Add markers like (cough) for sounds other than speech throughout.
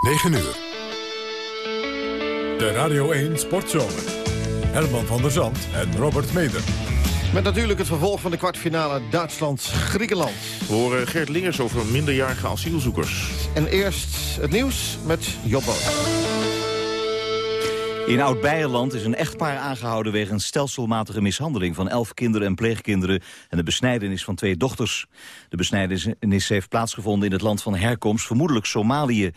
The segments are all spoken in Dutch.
9 uur. De Radio 1 Sportzomer. Herman van der Zand en Robert Meder. Met natuurlijk het vervolg van de kwartfinale Duitsland-Griekenland. We horen Gert Lingers over minderjarige asielzoekers. En eerst het nieuws met Jobbo. In Oud-Beierland is een echtpaar aangehouden wegens stelselmatige mishandeling van elf kinderen en pleegkinderen en de besnijdenis van twee dochters. De besnijdenis heeft plaatsgevonden in het land van herkomst, vermoedelijk Somalië.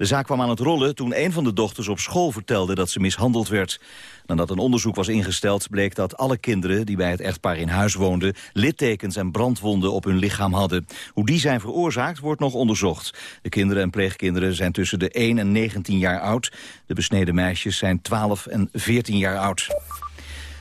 De zaak kwam aan het rollen toen een van de dochters op school vertelde dat ze mishandeld werd. Nadat een onderzoek was ingesteld bleek dat alle kinderen die bij het echtpaar in huis woonden littekens en brandwonden op hun lichaam hadden. Hoe die zijn veroorzaakt wordt nog onderzocht. De kinderen en pleegkinderen zijn tussen de 1 en 19 jaar oud. De besneden meisjes zijn 12 en 14 jaar oud.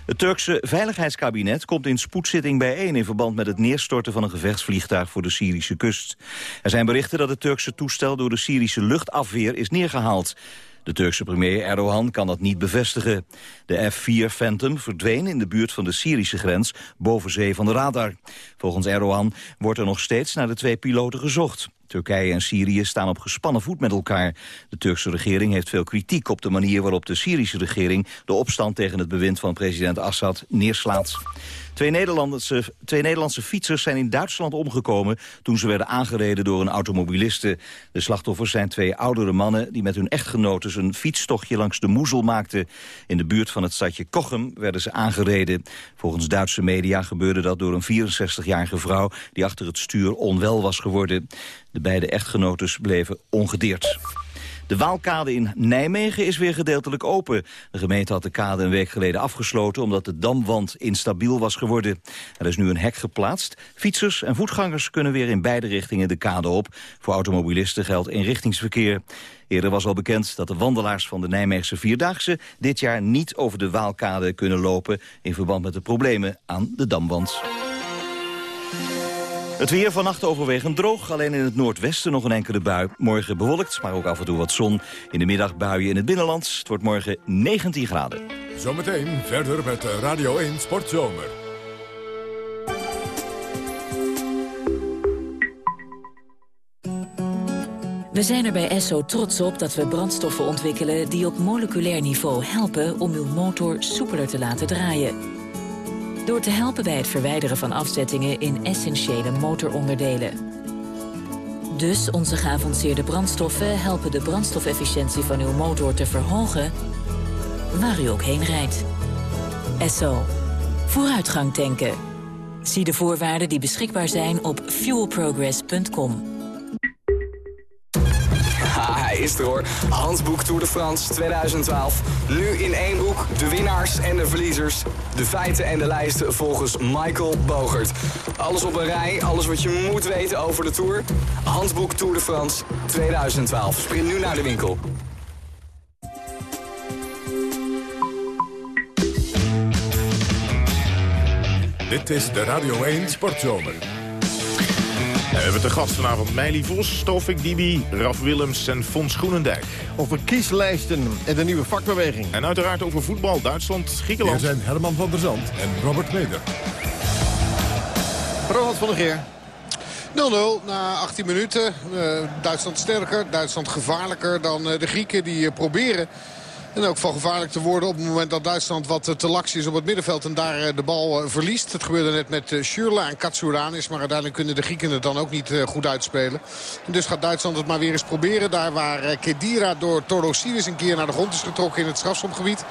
Het Turkse Veiligheidskabinet komt in spoedzitting bijeen... in verband met het neerstorten van een gevechtsvliegtuig voor de Syrische kust. Er zijn berichten dat het Turkse toestel door de Syrische luchtafweer is neergehaald. De Turkse premier Erdogan kan dat niet bevestigen. De F-4 Phantom verdween in de buurt van de Syrische grens boven zee van de radar. Volgens Erdogan wordt er nog steeds naar de twee piloten gezocht. Turkije en Syrië staan op gespannen voet met elkaar. De Turkse regering heeft veel kritiek op de manier waarop de Syrische regering de opstand tegen het bewind van president Assad neerslaat. Twee Nederlandse, twee Nederlandse fietsers zijn in Duitsland omgekomen... toen ze werden aangereden door een automobiliste. De slachtoffers zijn twee oudere mannen... die met hun echtgenoten een fietstochtje langs de Moezel maakten. In de buurt van het stadje Kochem werden ze aangereden. Volgens Duitse media gebeurde dat door een 64-jarige vrouw... die achter het stuur onwel was geworden. De beide echtgenotes bleven ongedeerd. De Waalkade in Nijmegen is weer gedeeltelijk open. De gemeente had de kade een week geleden afgesloten... omdat de damwand instabiel was geworden. Er is nu een hek geplaatst. Fietsers en voetgangers kunnen weer in beide richtingen de kade op. Voor automobilisten geldt eenrichtingsverkeer. Eerder was al bekend dat de wandelaars van de Nijmeegse Vierdaagse... dit jaar niet over de Waalkade kunnen lopen... in verband met de problemen aan de damwand. Het weer vannacht overwegend droog. Alleen in het noordwesten nog een enkele bui. Morgen bewolkt, maar ook af en toe wat zon. In de middag buien in het binnenland. Het wordt morgen 19 graden. Zometeen verder met Radio 1 Sportzomer. We zijn er bij Esso trots op dat we brandstoffen ontwikkelen... die op moleculair niveau helpen om uw motor soepeler te laten draaien door te helpen bij het verwijderen van afzettingen in essentiële motoronderdelen. Dus onze geavanceerde brandstoffen helpen de brandstofefficiëntie van uw motor te verhogen waar u ook heen rijdt. Esso. Vooruitgang tanken. Zie de voorwaarden die beschikbaar zijn op fuelprogress.com is er hoor. Handboek Tour de France 2012. Nu in één boek de winnaars en de verliezers. De feiten en de lijsten volgens Michael Bogert. Alles op een rij, alles wat je moet weten over de Tour. Handboek Tour de France 2012. Sprint nu naar de winkel. Dit is de Radio 1 Sportzomer. We hebben te gast vanavond Meili Vos, Tofik Dibi, Raf Willems en Fons Groenendijk. Over kieslijsten en de nieuwe vakbeweging. En uiteraard over voetbal, Duitsland, Griekenland. Hier zijn Herman van der Zand en Robert Meder. Ronald van der Geer. 0-0 na 18 minuten. Uh, Duitsland sterker, Duitsland gevaarlijker dan uh, de Grieken die uh, proberen en ook van gevaarlijk te worden op het moment dat Duitsland wat te laks is op het middenveld. En daar eh, de bal eh, verliest. Het gebeurde net met eh, Schürrle en Katsoudanis. Maar uiteindelijk kunnen de Grieken het dan ook niet goed uitspelen. En dus gaat Duitsland het maar weer eens proberen. Daar waar Kedira door Torosidis een keer naar de grond is getrokken in het strafschopgebied.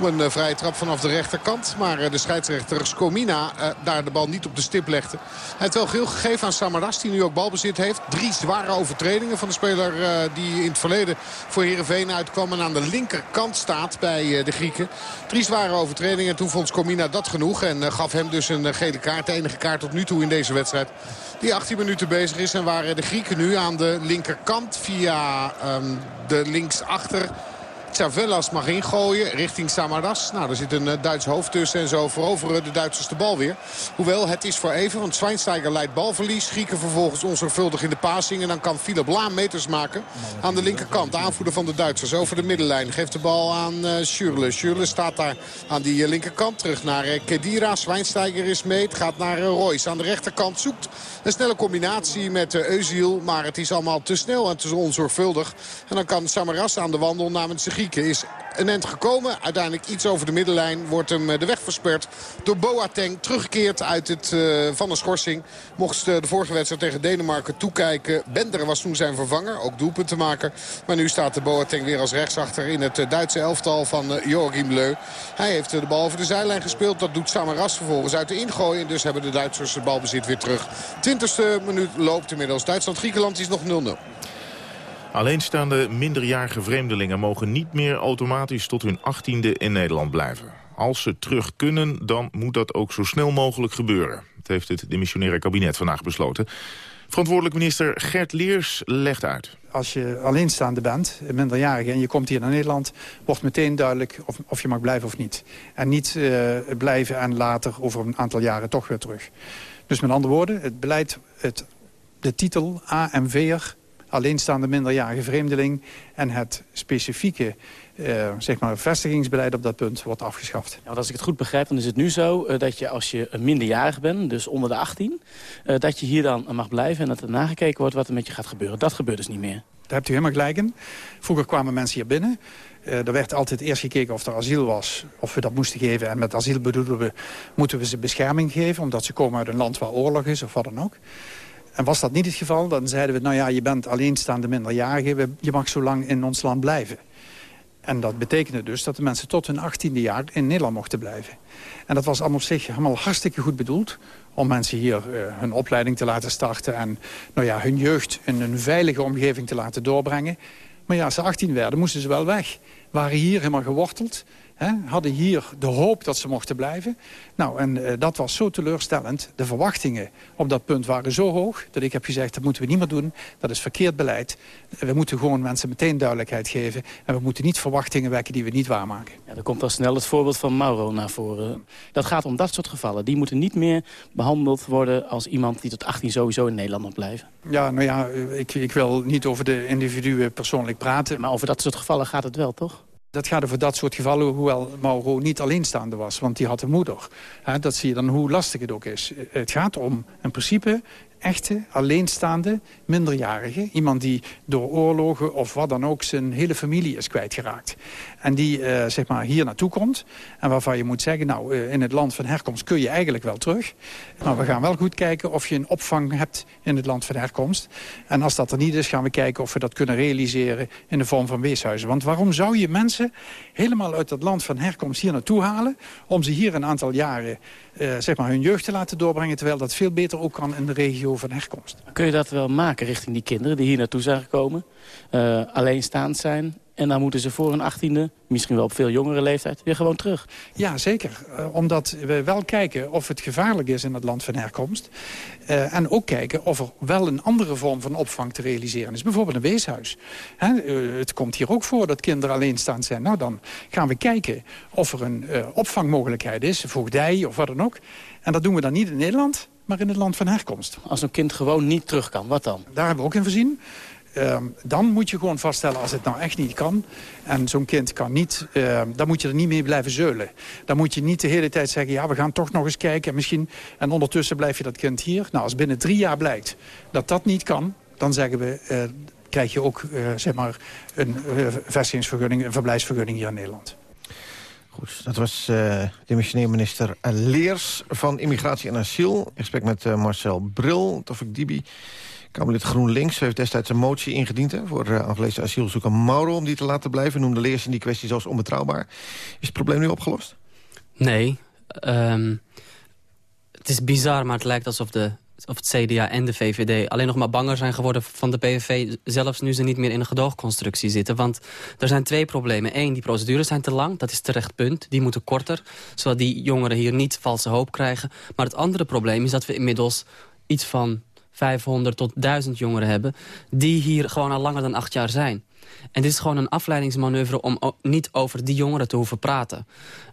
Een vrije trap vanaf de rechterkant. Maar de scheidsrechter Skomina daar de bal niet op de stip legde. Hij heeft wel geel gegeven aan Samaras die nu ook balbezit heeft. Drie zware overtredingen van de speler die in het verleden voor Heerenveen uitkwam. En aan de linkerkant staat bij eh, de Grieken. Drie zware overtredingen. Toen vond Comina dat genoeg. En eh, gaf hem dus een eh, gele kaart. De enige kaart tot nu toe in deze wedstrijd. Die 18 minuten bezig is. En waar de Grieken nu aan de linkerkant via um, de linksachter Chavelas mag ingooien richting Samaras. Nou, er zit een Duits hoofd tussen en zo veroveren de Duitsers de bal weer. Hoewel, het is voor even, want Schweinsteiger leidt balverlies. Grieken vervolgens onzorgvuldig in de passing. En dan kan Philip Laam meters maken aan de linkerkant. De aanvoerder van de Duitsers over de middenlijn. Geeft de bal aan uh. Schürle staat daar aan die linkerkant. Terug naar Kedira. Schweinsteiger is mee. Het gaat naar Royce aan de rechterkant. Zoekt een snelle combinatie met Eusiel. Maar het is allemaal te snel en te onzorgvuldig. En dan kan Samaras aan de wandel namens de Is een end gekomen. Uiteindelijk iets over de middenlijn. Wordt hem de weg versperd door Boateng. Teruggekeerd uit het, uh, van een schorsing. Mocht de vorige wedstrijd tegen Denemarken toekijken. Bender was toen zijn vervanger. Ook doelpunten maken. Maar nu staat de Boateng weer als rechtsachter in het Duitse elftal van uh, Joachim Leu. Hij heeft de bal over de zijlijn gespeeld. Dat doet Samaras vervolgens uit de ingooi. En dus hebben de Duitsers het balbezit weer terug. 20ste minuut loopt inmiddels. Duitsland-Griekenland is nog 0-0. Alleenstaande minderjarige vreemdelingen mogen niet meer automatisch tot hun achttiende in Nederland blijven. Als ze terug kunnen, dan moet dat ook zo snel mogelijk gebeuren. Dat heeft het demissionaire kabinet vandaag besloten. Verantwoordelijk minister Gert Leers legt uit. Als je alleenstaande bent, minderjarige, en je komt hier naar Nederland... wordt meteen duidelijk of, of je mag blijven of niet. En niet uh, blijven en later over een aantal jaren toch weer terug. Dus met andere woorden, het beleid, het, de titel AMV'er alleenstaande minderjarige vreemdeling... en het specifieke uh, zeg maar vestigingsbeleid op dat punt wordt afgeschaft. Ja, want als ik het goed begrijp, dan is het nu zo uh, dat je als je een minderjarig bent, dus onder de 18... Uh, dat je hier dan mag blijven en dat er nagekeken wordt wat er met je gaat gebeuren. Dat gebeurt dus niet meer. Daar hebt u helemaal gelijk in. Vroeger kwamen mensen hier binnen. er werd altijd eerst gekeken of er asiel was, of we dat moesten geven. En met asiel bedoelen we, moeten we ze bescherming geven... omdat ze komen uit een land waar oorlog is of wat dan ook. En was dat niet het geval, dan zeiden we... nou ja, je bent alleenstaande minderjarige, je mag zo lang in ons land blijven. En dat betekende dus dat de mensen tot hun achttiende jaar in Nederland mochten blijven. En dat was allemaal op zich helemaal hartstikke goed bedoeld. Om mensen hier uh, hun opleiding te laten starten. En nou ja, hun jeugd in een veilige omgeving te laten doorbrengen. Maar ja, als ze 18 werden, moesten ze wel weg. Waren hier helemaal geworteld. Hè, hadden hier de hoop dat ze mochten blijven. Nou, en uh, dat was zo teleurstellend. De verwachtingen op dat punt waren zo hoog... dat ik heb gezegd, dat moeten we niet meer doen. Dat is verkeerd beleid. We moeten gewoon mensen meteen duidelijkheid geven. En we moeten niet verwachtingen wekken die we niet waarmaken. Ja, er komt al snel het voorbeeld van Mauro naar voren. Dat gaat om dat soort gevallen. Die moeten niet meer behandeld worden als iemand die tot 18 sowieso in Nederland moet blijven. Ja, nou ja, ik, ik wil niet over de individuen persoonlijk praten. Maar over dat soort gevallen gaat het wel, toch? Dat gaat over dat soort gevallen, hoewel Mauro niet alleenstaande was. Want die had een moeder. dat zie je dan hoe lastig het ook is. Het gaat om een principe echte, alleenstaande, minderjarige. Iemand die door oorlogen of wat dan ook zijn hele familie is kwijtgeraakt. En die uh, zeg maar hier naartoe komt. En waarvan je moet zeggen, nou, uh, in het land van herkomst kun je eigenlijk wel terug. Maar we gaan wel goed kijken of je een opvang hebt in het land van herkomst. En als dat er niet is, gaan we kijken of we dat kunnen realiseren in de vorm van weeshuizen. Want waarom zou je mensen helemaal uit dat land van herkomst hier naartoe halen... om ze hier een aantal jaren uh, zeg maar hun jeugd te laten doorbrengen... terwijl dat veel beter ook kan in de regio van herkomst. Kun je dat wel maken richting die kinderen die hier naartoe zijn gekomen? Uh, alleenstaand zijn en dan moeten ze voor hun achttiende, misschien wel op veel jongere leeftijd, weer gewoon terug. Ja, zeker. Uh, omdat we wel kijken of het gevaarlijk is in het land van herkomst. Uh, en ook kijken of er wel een andere vorm van opvang te realiseren is. Bijvoorbeeld een weeshuis. Hè, uh, het komt hier ook voor dat kinderen alleenstaand zijn. Nou, dan gaan we kijken of er een opvangmogelijkheid is. Voogdij of wat dan ook. En dat doen we dan niet in Nederland, maar in het land van herkomst. Als een kind gewoon niet terug kan, wat dan? Daar hebben we ook in voorzien. Uh, dan moet je gewoon vaststellen als het nou echt niet kan. En zo'n kind kan niet, uh, dan moet je er niet mee blijven zeulen. Dan moet je niet de hele tijd zeggen, ja, we gaan toch nog eens kijken. En, misschien, en ondertussen blijf je dat kind hier. Nou, als binnen drie jaar blijkt dat dat niet kan, dan zeggen we... Uh, krijg je ook zeg maar een vestigingsvergunning, een verblijfsvergunning hier in Nederland. Goed, dat was uh, demissionair minister Leers van Immigratie en Asiel. In gesprek met Marcel Bril, Tofik Dibi. Kamerlid GroenLinks heeft destijds een motie ingediend... Hè, voor uh, afgelezen asielzoeker Mauro om die te laten blijven. Noemde Leers in die kwestie zelfs onbetrouwbaar. Is het probleem nu opgelost? Nee. Um, het is bizar, maar het lijkt alsof de of het CDA en de VVD alleen nog maar banger zijn geworden van de PVV... zelfs nu ze niet meer in een gedoogconstructie zitten. Want er zijn twee problemen. Eén, die procedures zijn te lang. Dat is terecht punt. Die moeten korter, zodat die jongeren hier niet valse hoop krijgen. Maar het andere probleem is dat we inmiddels iets van 500 tot 1000 jongeren hebben... die hier gewoon al langer dan acht jaar zijn. En dit is gewoon een afleidingsmanoeuvre om niet over die jongeren te hoeven praten.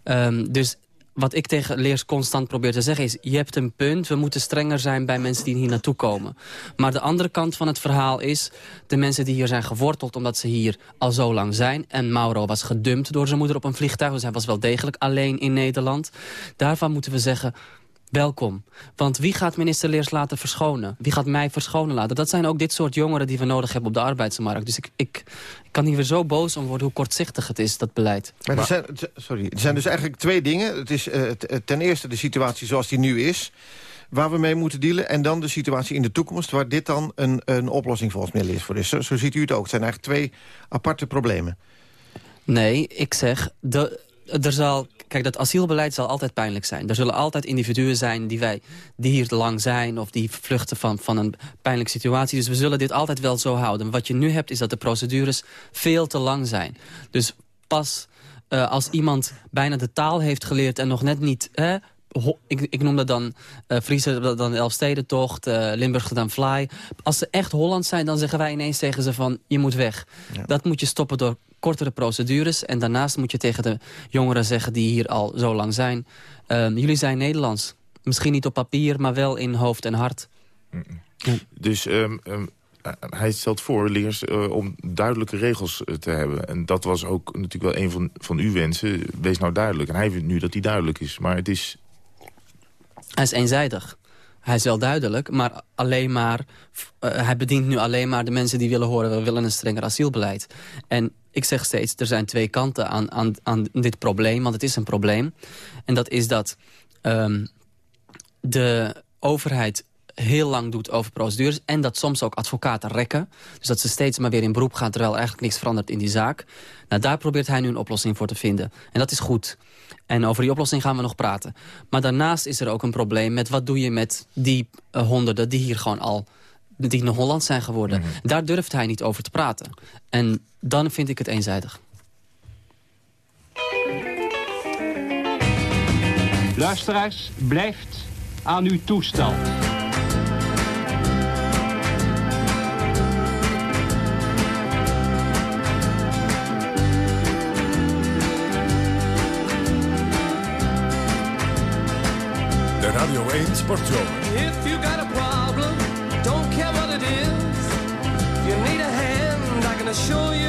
Um, dus wat ik tegen leers constant probeer te zeggen is... je hebt een punt, we moeten strenger zijn bij mensen die hier naartoe komen. Maar de andere kant van het verhaal is... de mensen die hier zijn geworteld omdat ze hier al zo lang zijn... en Mauro was gedumpt door zijn moeder op een vliegtuig... dus hij was wel degelijk alleen in Nederland. Daarvan moeten we zeggen welkom. Want wie gaat minister Leers laten verschonen? Wie gaat mij verschonen laten? Dat zijn ook dit soort jongeren die we nodig hebben op de arbeidsmarkt. Dus ik, ik, kan hier weer zo boos om worden hoe kortzichtig het is, dat beleid. Maar er zijn, sorry, er zijn dus eigenlijk twee dingen. Het is uh, ten eerste de situatie zoals die nu is waar we mee moeten dealen. En dan de situatie in de toekomst... waar dit dan een, een oplossing volgens mij is voor is. Zo, zo ziet u het ook. Het zijn eigenlijk twee aparte problemen. Nee, ik zeg... De, er zal Kijk, dat asielbeleid zal altijd pijnlijk zijn. Er zullen altijd individuen zijn die, wij, die hier lang zijn... of die vluchten van, van een pijnlijke situatie. Dus we zullen dit altijd wel zo houden. wat je nu hebt is dat de procedures veel te lang zijn. Dus pas uh, als iemand bijna de taal heeft geleerd... en nog net niet... ik, ik noem dat dan uh, Friese, dan Elfstedentocht, uh, Limburg dan Fly. Als ze echt Holland zijn, dan zeggen wij ineens tegen ze van... je moet weg. Dat moet je stoppen door kortere procedures. En daarnaast moet je tegen de jongeren zeggen die hier al zo lang zijn... Ehm, jullie zijn Nederlands. Misschien niet op papier, maar wel in hoofd en hart. Dus ehm, ehm, hij stelt voor, Leers, uh, om duidelijke regels eh, te hebben. En dat was ook natuurlijk wel een van, van uw wensen. Wees nou duidelijk. En hij vindt nu dat hij duidelijk is. Maar het is... Hij is eenzijdig. Hij is wel duidelijk, maar alleen maar, uh, hij bedient nu alleen maar de mensen die willen horen... we willen een strenger asielbeleid. En ik zeg steeds, er zijn twee kanten aan, aan, aan dit probleem. Want het is een probleem. En dat is dat um, de overheid heel lang doet over procedures... en dat soms ook advocaten rekken. Dus dat ze steeds maar weer in beroep gaan... terwijl eigenlijk niks verandert in die zaak. Nou, daar probeert hij nu een oplossing voor te vinden. En dat is goed. En over die oplossing gaan we nog praten. Maar daarnaast is er ook een probleem met... wat doe je met die uh, honderden die hier gewoon al die in Holland zijn geworden. Mhm. Daar durft hij niet over te praten. En dan vind ik het eenzijdig. Luisteraars, blijft aan uw toestel. Radio 1 If you got a problem, don't care what it is. You need a hand, I can assure you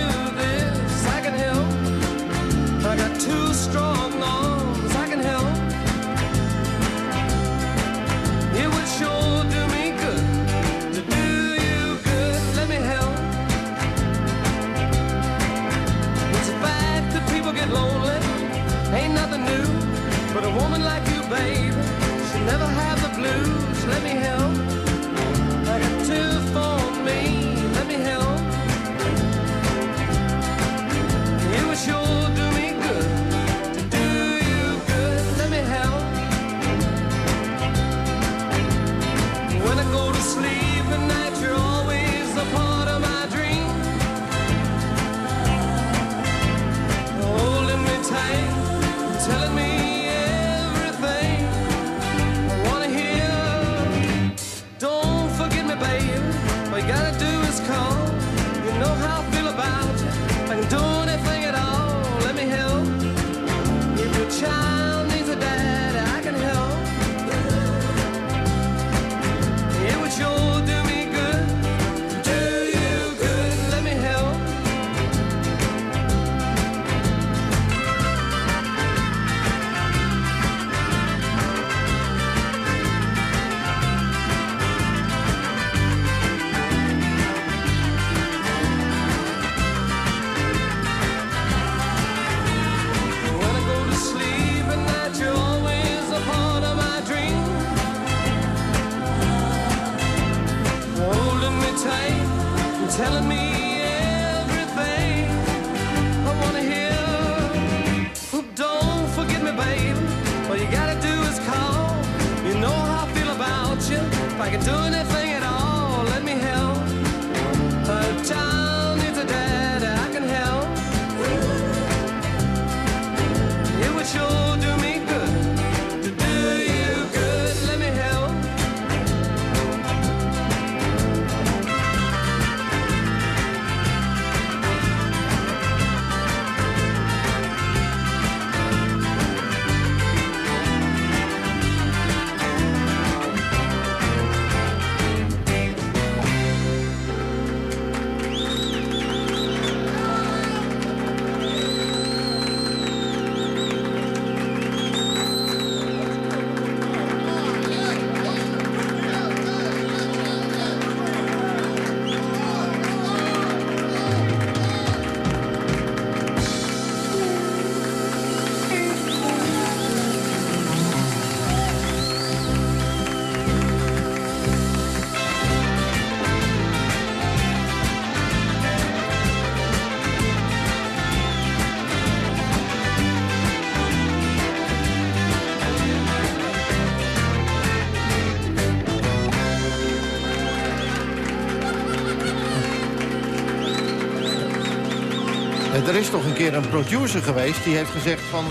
is toch een keer een producer geweest die heeft gezegd van...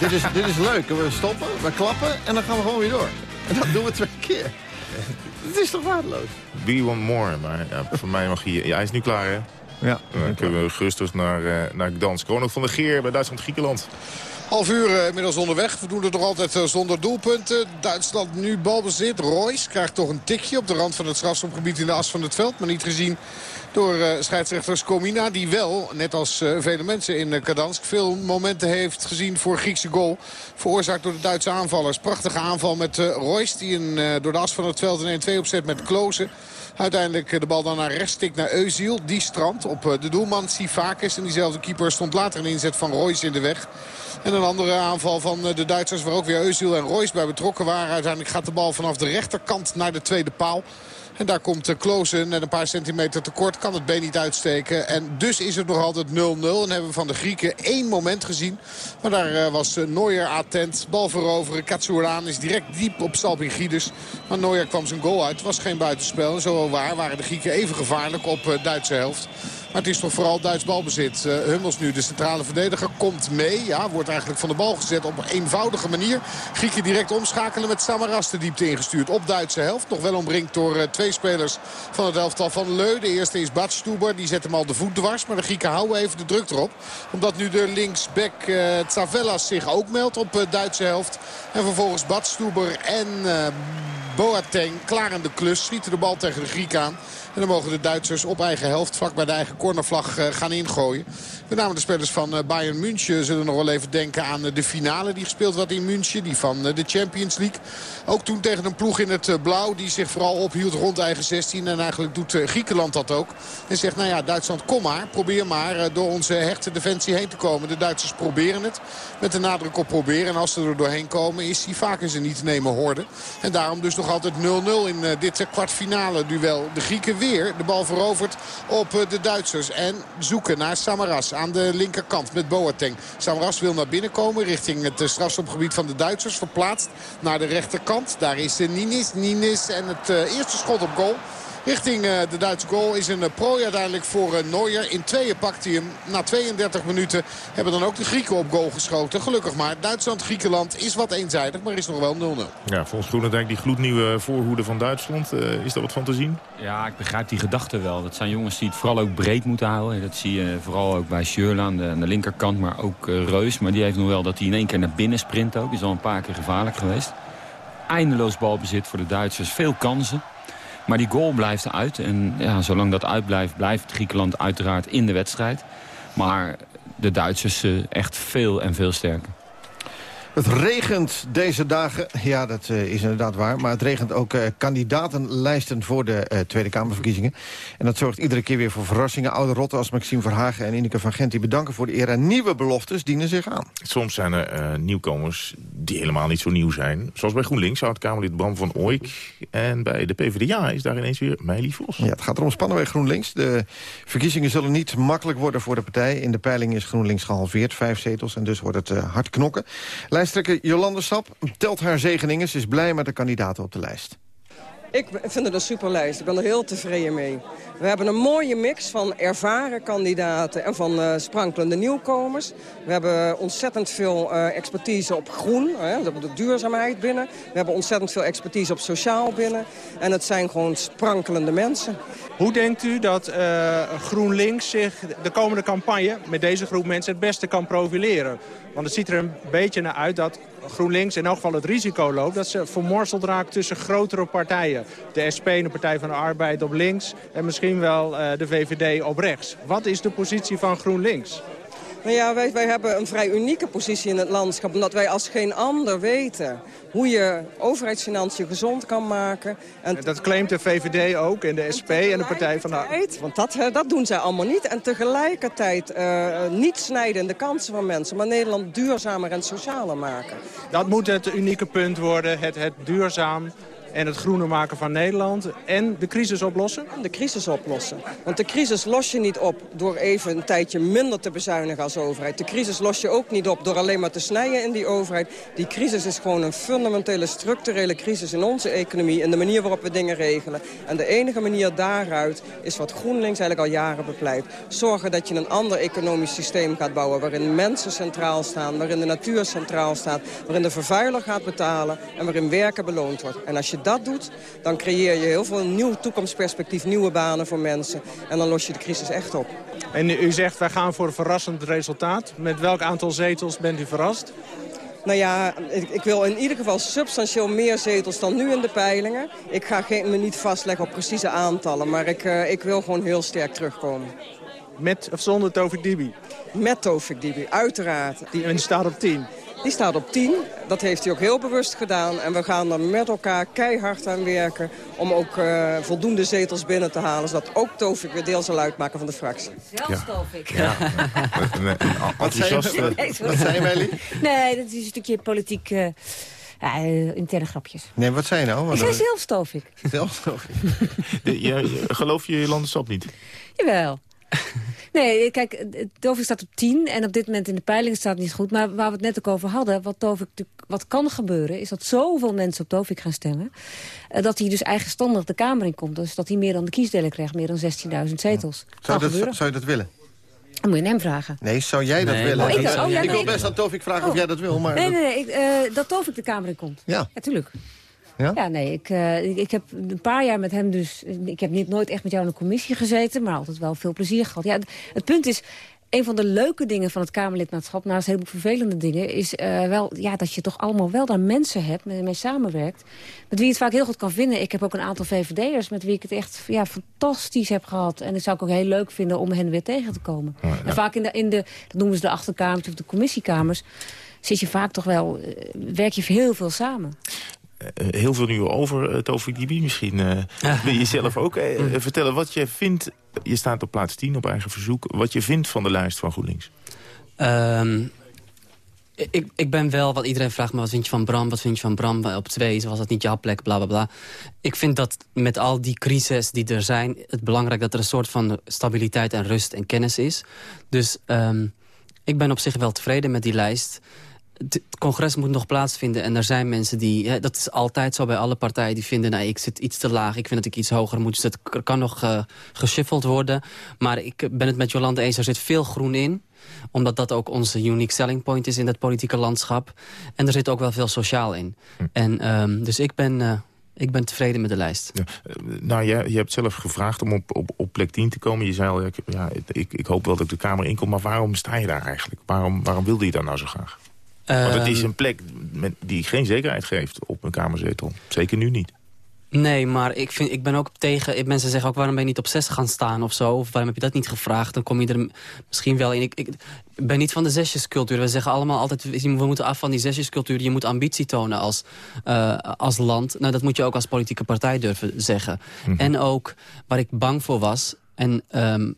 dit, is, dit is leuk, we stoppen, we klappen en dan gaan we gewoon weer door. En dat doen we twee keer. Het is toch waardeloos? We want more, maar ja, voor mij mag. Ja, hij is nu klaar, hè? Ja. Dan kunnen we gerust dus naar, eh, naar Gdansk. Ronald van der Geer bij Duitsland-Griekenland. Half uur eh, inmiddels onderweg. We doen het nog altijd eh, zonder doelpunten. Duitsland nu balbezit. Royce krijgt toch een tikje op de rand van het strafschopgebied in de as van het veld. Maar niet gezien door eh, scheidsrechter Skomina. Die wel, net als vele mensen in Kadansk, veel momenten heeft gezien voor Griekse goal. Veroorzaakt door de Duitse aanvallers. Prachtige aanval met Royce die een, door de as van het veld een 1-2 opzet met Klozen. Uiteindelijk de bal dan naar rechts stikt naar Eusiel. Die strand op de doelman Sivakis. En diezelfde keeper stond later een inzet van Royce in de weg. Een andere aanval van eh, de Duitsers waar ook weer Eusiel en Royce bij betrokken waren. Uiteindelijk gaat de bal vanaf de rechterkant naar de tweede paal. En daar komt eh, Klose net een paar centimeter tekort. Kan het been niet uitsteken. En dus is het nog altijd 0-0. En hebben we van de Grieken één moment gezien. Maar daar eh, was Neuer attent. Bal veroveren. Katsouraan is direct diep op Salpingidis. Maar Neuer kwam zijn goal uit. Het was geen buitenspel. En zo waar waren de Grieken even gevaarlijk op Duitse helft. Maar het is toch vooral Duits balbezit. Eh, Hummels nu, de centrale verdediger, komt mee. Ja, wordt eigenlijk van de bal gezet op een eenvoudige manier. Grieken direct omschakelen met Samaras de diepte ingestuurd. Op Duitse helft. Nog wel omringd door eh, twee spelers van het elftal van Leu. De eerste is Badstuber. Die zet hem al de voet dwars. Maar de Grieken houden even de druk erop. Omdat nu de linksback eh Tsavellas zich ook meldt op Duitse helft. En vervolgens Badstuber en Boateng klaar aan de klus. Schieten de bal tegen de Griek aan. Dan mogen de Duitsers op eigen helft vlak bij de eigen cornervlag eh, gaan ingooien. Met name de spelers van eh, Bayern München zullen nog wel even denken aan eh, de finale die gespeeld werd in München. Die van de Champions League. Ook toen tegen een ploeg in het blauw die zich vooral ophield rond eigen 16. En eigenlijk doet Griekenland dat ook. En zegt nou ja Duitsland kom maar. Probeer maar door onze hechte defensie heen te komen. De Duitsers proberen het. Met de nadruk op proberen. En als ze er doorheen komen is die vaak ze niet nemen hoorden. En daarom dus nog altijd 0-0 in dit kwartfinale duel. De Grieken weer de bal veroverd op eh, de Duitsers. En zoeken naar Samaras aan de linkerkant met Boateng. Samaras wil naar binnen komen richting het eh, strafschopgebied van de Duitsers. Verplaatst naar de rechterkant. Daar is eh, Ninis. Ninis en het eerste schot op goal. Richting eh, de Duitse goal is een eh, prooi uiteindelijk voor eh, Neuer. In tweeën pakt hij hem. Na 32 minuten hebben dan ook de Grieken op goal geschoten. Gelukkig maar. Duitsland-Griekenland is wat eenzijdig, maar is nog wel 0-0. Ja, volgens Groenendijk die gloednieuwe voorhoede van Duitsland. Eh, is daar wat van te zien? Ja, ik begrijp die gedachte wel. Dat zijn jongens die het vooral ook breed moeten houden. Dat zie je vooral ook bij Schürrle aan de, aan de linkerkant, maar ook Reus. Maar die heeft nog wel dat hij in één keer naar binnen sprint ook. Is al een paar keer gevaarlijk geweest. Eindeloos balbezit voor de Duitsers. Veel kansen. Maar die goal blijft uit. En ja, zolang dat uitblijft, blijft Griekenland uiteraard in de wedstrijd. Maar de Duitsers eh, echt veel en veel sterker. Het regent deze dagen, ja dat eh, is inderdaad waar... maar het regent ook eh, kandidatenlijsten voor de eh, Tweede Kamerverkiezingen. En dat zorgt iedere keer weer voor verrassingen. Oude rotten als Maxime Verhagen en Ineke van Gent... die bedanken voor de eer en nieuwe beloftes dienen zich aan. Soms zijn er nieuwkomers die helemaal niet zo nieuw zijn. Zoals bij GroenLinks, oud-Kamerlid Bram van Ooyk. En bij de PvdA is daar ineens weer Meili Vos. Ja, het gaat erom Spannenweg GroenLinks. De verkiezingen zullen niet makkelijk worden voor de partij. In de peiling is GroenLinks gehalveerd, vijf zetels... en dus wordt het hard knokken. Lijsttrekker Jolande Sap telt haar zegeningen. Ze is blij met de kandidaten op de lijst. Ik vind het een superlijst. Ik ben er heel tevreden mee. We hebben een mooie mix van ervaren kandidaten en van eh, sprankelende nieuwkomers. We hebben ontzettend veel eh, expertise op groen. Hè. Hebben de duurzaamheid binnen. We hebben ontzettend veel expertise op sociaal binnen. En het zijn gewoon sprankelende mensen. Hoe denkt u dat eh, GroenLinks zich de komende campagne met deze groep mensen het beste kan profileren? Want het ziet er een beetje naar uit dat GroenLinks in elk geval het risico loopt... dat ze vermorzeld raakt tussen grotere partijen. De SP en de Partij van de Arbeid op links en misschien wel eh, de VVD op rechts. Wat is de positie van GroenLinks? Nou ja, wij, wij hebben een vrij unieke positie in het landschap... omdat wij als geen ander weten hoe je overheidsfinanciën gezond kan maken. En dat claimt de VVD ook en de SP en de Partij van de Arbeid. Want dat, dat doen zij allemaal niet. En tegelijkertijd eh, niet snijden in de kansen van mensen... maar Nederland duurzamer en socialer maken. Dat moet het unieke punt worden, het, het duurzaam en het groener maken van Nederland en de crisis oplossen? De crisis oplossen. Want de crisis los je niet op door even een tijdje minder te bezuinigen als overheid. De crisis los je ook niet op door alleen maar te snijden in die overheid. Die crisis is gewoon een fundamentele structurele crisis in onze economie... en de manier waarop we dingen regelen. En de enige manier daaruit is wat GroenLinks eigenlijk al jaren bepleit. Zorgen dat je een ander economisch systeem gaat bouwen... waarin mensen centraal staan, waarin de natuur centraal staat... waarin de vervuiler gaat betalen en waarin werken beloond wordt. En als je dat doet, dan creëer je heel veel nieuw toekomstperspectief... nieuwe banen voor mensen en dan los je de crisis echt op. En u zegt, wij gaan voor een verrassend resultaat. Met welk aantal zetels bent u verrast? Nou ja, ik, ik, wil in ieder geval substantieel meer zetels dan nu in de peilingen. Ik ga geen, me niet vastleggen op precieze aantallen, maar ik, uh, ik wil gewoon heel sterk terugkomen. Met of zonder Tovik Dibi? Met Tovik Dibi, uiteraard. Die, en die staat op 10? Die staat op 10. Dat heeft hij ook heel bewust gedaan. En we gaan er met elkaar keihard aan werken... om ook uh, voldoende zetels binnen te halen... zodat ook Tovik weer deel zal uitmaken van de fractie. Zelfs Tovik. Ja. (laughs) Wat zei je, Melly? Nee, dat is een stukje politiek... Uh, ja, interne grapjes. Nee, wat zei je nou? Ik zei zelfs Tovik. Zelfs Tovik. (laughs) geloof je je landenstap niet? Jawel. (laughs) Nee, kijk, Tovik staat op 10 en op dit moment in de peiling staat het niet goed. Maar waar we het net ook over hadden, wat, Tovik, wat kan gebeuren... is dat zoveel mensen op Tovik gaan stemmen... Uh, dat hij dus eigenstandig de Kamer in komt. Dus dat hij meer dan de kiesdelen krijgt, meer dan 16.000 zetels. Zou, dat, zou je dat willen? Dan moet je hem vragen. Nee, zou jij dat nee, willen? Oh, ik, oh, ja, ik wil best aan Tovik vragen oh. of jij dat wil. Maar nee, nee, nee ik, uh, dat Tovik de Kamer in komt. Ja. Natuurlijk. Ja? Ja, nee, ik, uh, ik, ik, heb een paar jaar met hem dus... Ik heb niet, nooit echt met jou in een commissie gezeten... maar altijd wel veel plezier gehad. Ja, het, punt is, een van de leuke dingen van het Kamerlidmaatschap... naast een heleboel vervelende dingen... is uh, wel ja, dat je toch allemaal wel daar mensen hebt... met mee samenwerkt, met wie je het vaak heel goed kan vinden. Ik heb ook een aantal VVD'ers met wie ik het echt ja, fantastisch heb gehad. En dat zou ik ook heel leuk vinden om hen weer tegen te komen. Oh, ja. En vaak in de, in de, dat noemen ze de achterkamers of de commissiekamers... zit je vaak toch wel, uh, werk je heel veel samen. Uh, heel veel nu over uh, Tovik Dibi. Misschien uh, wil je zelf ook vertellen wat je vindt. Je staat op plaats 10 op eigen verzoek. Wat je vindt van de lijst van GroenLinks. Um, ik, ik ben wel, wat iedereen vraagt me, wat vind je van Bram? Wat vind je van Bram op twee? Was dat niet jouw plek? Bla, bla, bla. Ik vind dat met al die crises die er zijn... het belangrijk dat er een soort van stabiliteit en rust en kennis is. Dus um, ik ben op zich wel tevreden met die lijst het congres moet nog plaatsvinden. En er zijn mensen die... Hè, dat is altijd zo bij alle partijen die vinden... Nou, ik zit iets te laag, ik vind dat ik iets hoger moet. Dus dat kan nog uh, geschiffeld worden. Maar ik ben het met Jolande eens, er zit veel groen in omdat dat ook onze unique selling point is in het politieke landschap. En er zit ook wel veel sociaal in. Hm. En, um, dus ik ben... Uh, ik ben tevreden met de lijst. Ja. Nou, je, je hebt zelf gevraagd om op, op, op plek 10 te komen. Je zei al, ja, ja, ik, ik hoop wel dat ik de Kamer inkom. Maar waarom sta je daar eigenlijk? Waarom, waarom wilde je daar nou zo graag? Want het is een plek met, die geen zekerheid geeft op een kamerzetel. Zeker nu niet. Nee, maar ik, vind, ik ben ook tegen... Mensen zeggen ook, waarom ben je niet op 6 gaan staan of zo? Of waarom heb je dat niet gevraagd? Dan kom je er misschien wel in. Ik, ik ben niet van de zesjescultuur. We zeggen allemaal altijd, we moeten af van die zesjescultuur. Je moet ambitie tonen als, uh, als land. Nou, dat moet je ook als politieke partij durven zeggen. Mm -hmm. En ook, waar ik bang voor was... En um,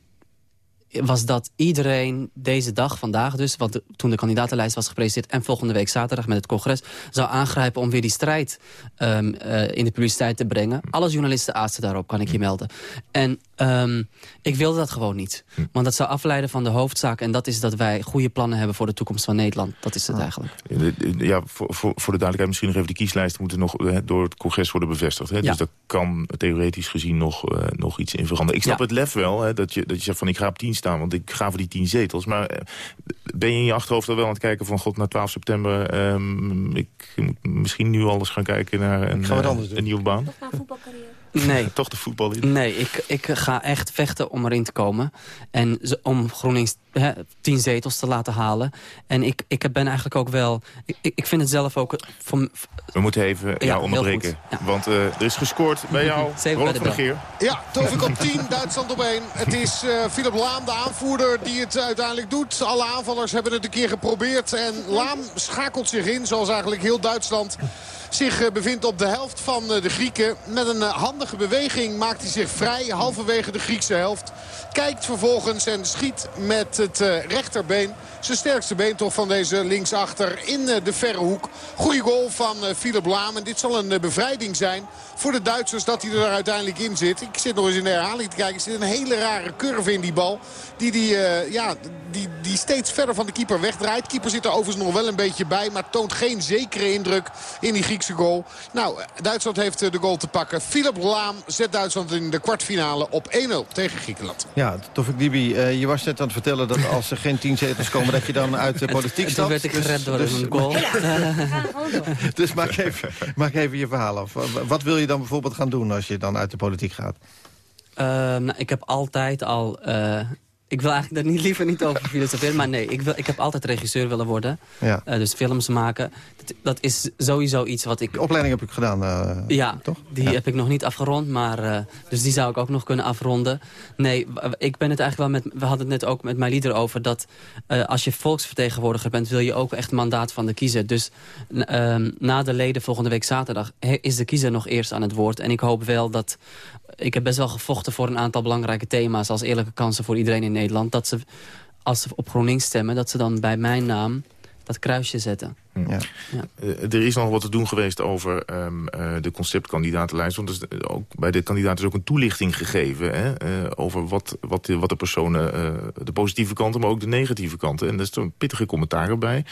was dat iedereen deze dag, vandaag dus... want de, toen de kandidatenlijst was gepresenteerd... en volgende week zaterdag met het congres... zou aangrijpen om weer die strijd um, uh, in de publiciteit te brengen. Alle journalisten aasten daarop, kan ik je melden. En um, ik wilde dat gewoon niet. Want dat zou afleiden van de hoofdzaak... en dat is dat wij goede plannen hebben voor de toekomst van Nederland. Dat is het eigenlijk. Ja, voor, voor, voor de duidelijkheid misschien nog even... de kieslijsten moeten nog door het congres worden bevestigd. Ja. Dus daar kan theoretisch gezien nog, uh, nog iets in veranderen. Ik snap ja. het lef wel, dat, je, dat je zegt van ik ga op 10 staan... want ik ga voor die 10 zetels. Maar uh, ben je in je achterhoofd al wel aan het kijken van... god, na 12 september... Um, ik moet misschien nu alles gaan kijken naar een, uh, een nieuwe baan? Of naar voetbalcarrière? (laughs) Nee. Toch de voetbal in? Nee, ik, ik ga echt vechten om erin te komen. En om GroenLinks hè, tien zetels te laten halen. En ik, ik ben eigenlijk ook wel... Ik, ik vind het zelf ook... Van, We moeten even ja, jou onderbreken. Ja. Want uh, er is gescoord bij jou, (laughs) Ronald van Geer. Ja, (laughs) Tovik op 10, Duitsland op 1. Het is uh, Philip Laam, de aanvoerder, die het uiteindelijk doet. Alle aanvallers hebben het een keer geprobeerd. En Laam schakelt zich in, zoals eigenlijk heel Duitsland zich eh, bevindt op de helft van eh, de Grieken. Met een eh, handige beweging maakt hij zich vrij halverwege de Griekse helft. Kijkt vervolgens en schiet met het rechterbeen. Zijn sterkste been toch van deze linksachter in eh, de verre hoek. Goeie goal van eh, Philip Laam. En dit zal een eh, bevrijding zijn voor de Duitsers dat hij er uiteindelijk in zit. Ik zit nog eens in de herhaling te kijken. Er zit een hele rare curve in die bal. Die, die, ja, die, die steeds verder van de keeper wegdraait. Keeper zit er overigens nog wel een beetje bij. Maar toont geen zekere indruk in die Griekse goal. Nou, Duitsland heeft de goal te pakken. Philip Laam zet Duitsland in de kwartfinale op 1-0 tegen Griekenland. Ja, Tofik Dibi, eh, je was net aan het vertellen dat als er geen tien zetels komen... dat je dan uit de politiek Toen stapt. werd ik Dus- gered door dus- een goal. (laughs) dus maak even, maak even je verhaal af. Wat wil je dan bijvoorbeeld gaan doen als je dan uit de politiek gaat? Ehm, nou, ik heb altijd al... eh, ik wil eigenlijk daar niet, liever niet over filosoferen. Maar nee, ik, wil, ik heb altijd regisseur willen worden. Ja. Eh, dus films maken. Dat, dat is sowieso iets wat ik... De opleiding heb ik gedaan, eh, Ja, toch? die heb ik nog niet afgerond, maar eh, dus die zou ik ook nog kunnen afronden. Nee, ik ben het eigenlijk wel met, we hadden het net ook met mijn lieder over, dat als je volksvertegenwoordiger bent, wil je ook echt mandaat van de kiezer. Dus ehm, na de leden volgende week zaterdag is de kiezer nog eerst aan het woord. En ik hoop wel dat, ik heb best wel gevochten voor een aantal belangrijke thema's als eerlijke kansen voor iedereen in Nederland. Dat ze, als ze op GroenLinks stemmen, dat ze dan bij mijn naam dat kruisje zetten. Ja. Eh, er is nog wat te doen geweest over ehm, eh, de conceptkandidatenlijst. Want er is, eh, ook, bij de kandidaten is ook een toelichting gegeven... Hè, eh, over wat, wat, de, wat de personen, eh, de positieve kanten, maar ook de negatieve kanten. En is een pittige commentaren bij.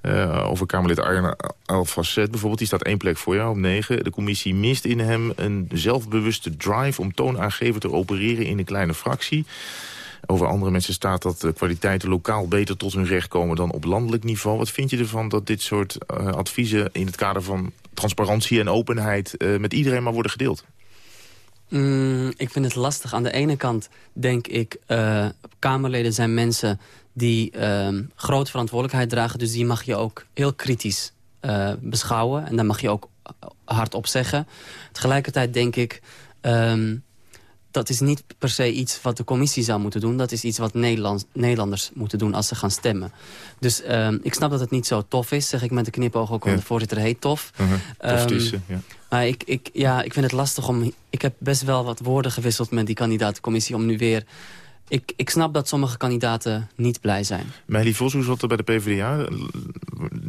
Eh, over Kamerlid Arne Alfacet bijvoorbeeld, die staat één plek voor jou op negen. De commissie mist in hem een zelfbewuste drive om toonaangevend te opereren in een kleine fractie. Over andere mensen staat dat de kwaliteiten lokaal beter tot hun recht komen dan op landelijk niveau. Wat vind je ervan dat dit soort eh, adviezen in het kader van transparantie en openheid eh, met iedereen maar worden gedeeld? Mm, ik vind het lastig. Aan de ene kant denk ik... eh Kamerleden zijn mensen die ehm grote verantwoordelijkheid dragen. Dus die mag je ook heel kritisch eh, beschouwen. En daar mag je ook hard op zeggen. Tegelijkertijd denk ik... ehm, dat is niet per se iets wat de commissie zou moeten doen. Dat is iets wat Nederlands, Nederlanders moeten doen als ze gaan stemmen. Dus ehm, ik snap dat het niet zo tof is. Zeg ik met de knipoog ook, want de voorzitter heet tof. Tof Ehm, tussen, ja. Maar ik, ik, ja, ik vind het lastig om... Ik heb best wel wat woorden gewisseld met die kandidatencommissie... om nu weer... Ik, ik snap dat sommige kandidaten niet blij zijn. Meili Vos, hoe zat het bij de PvdA?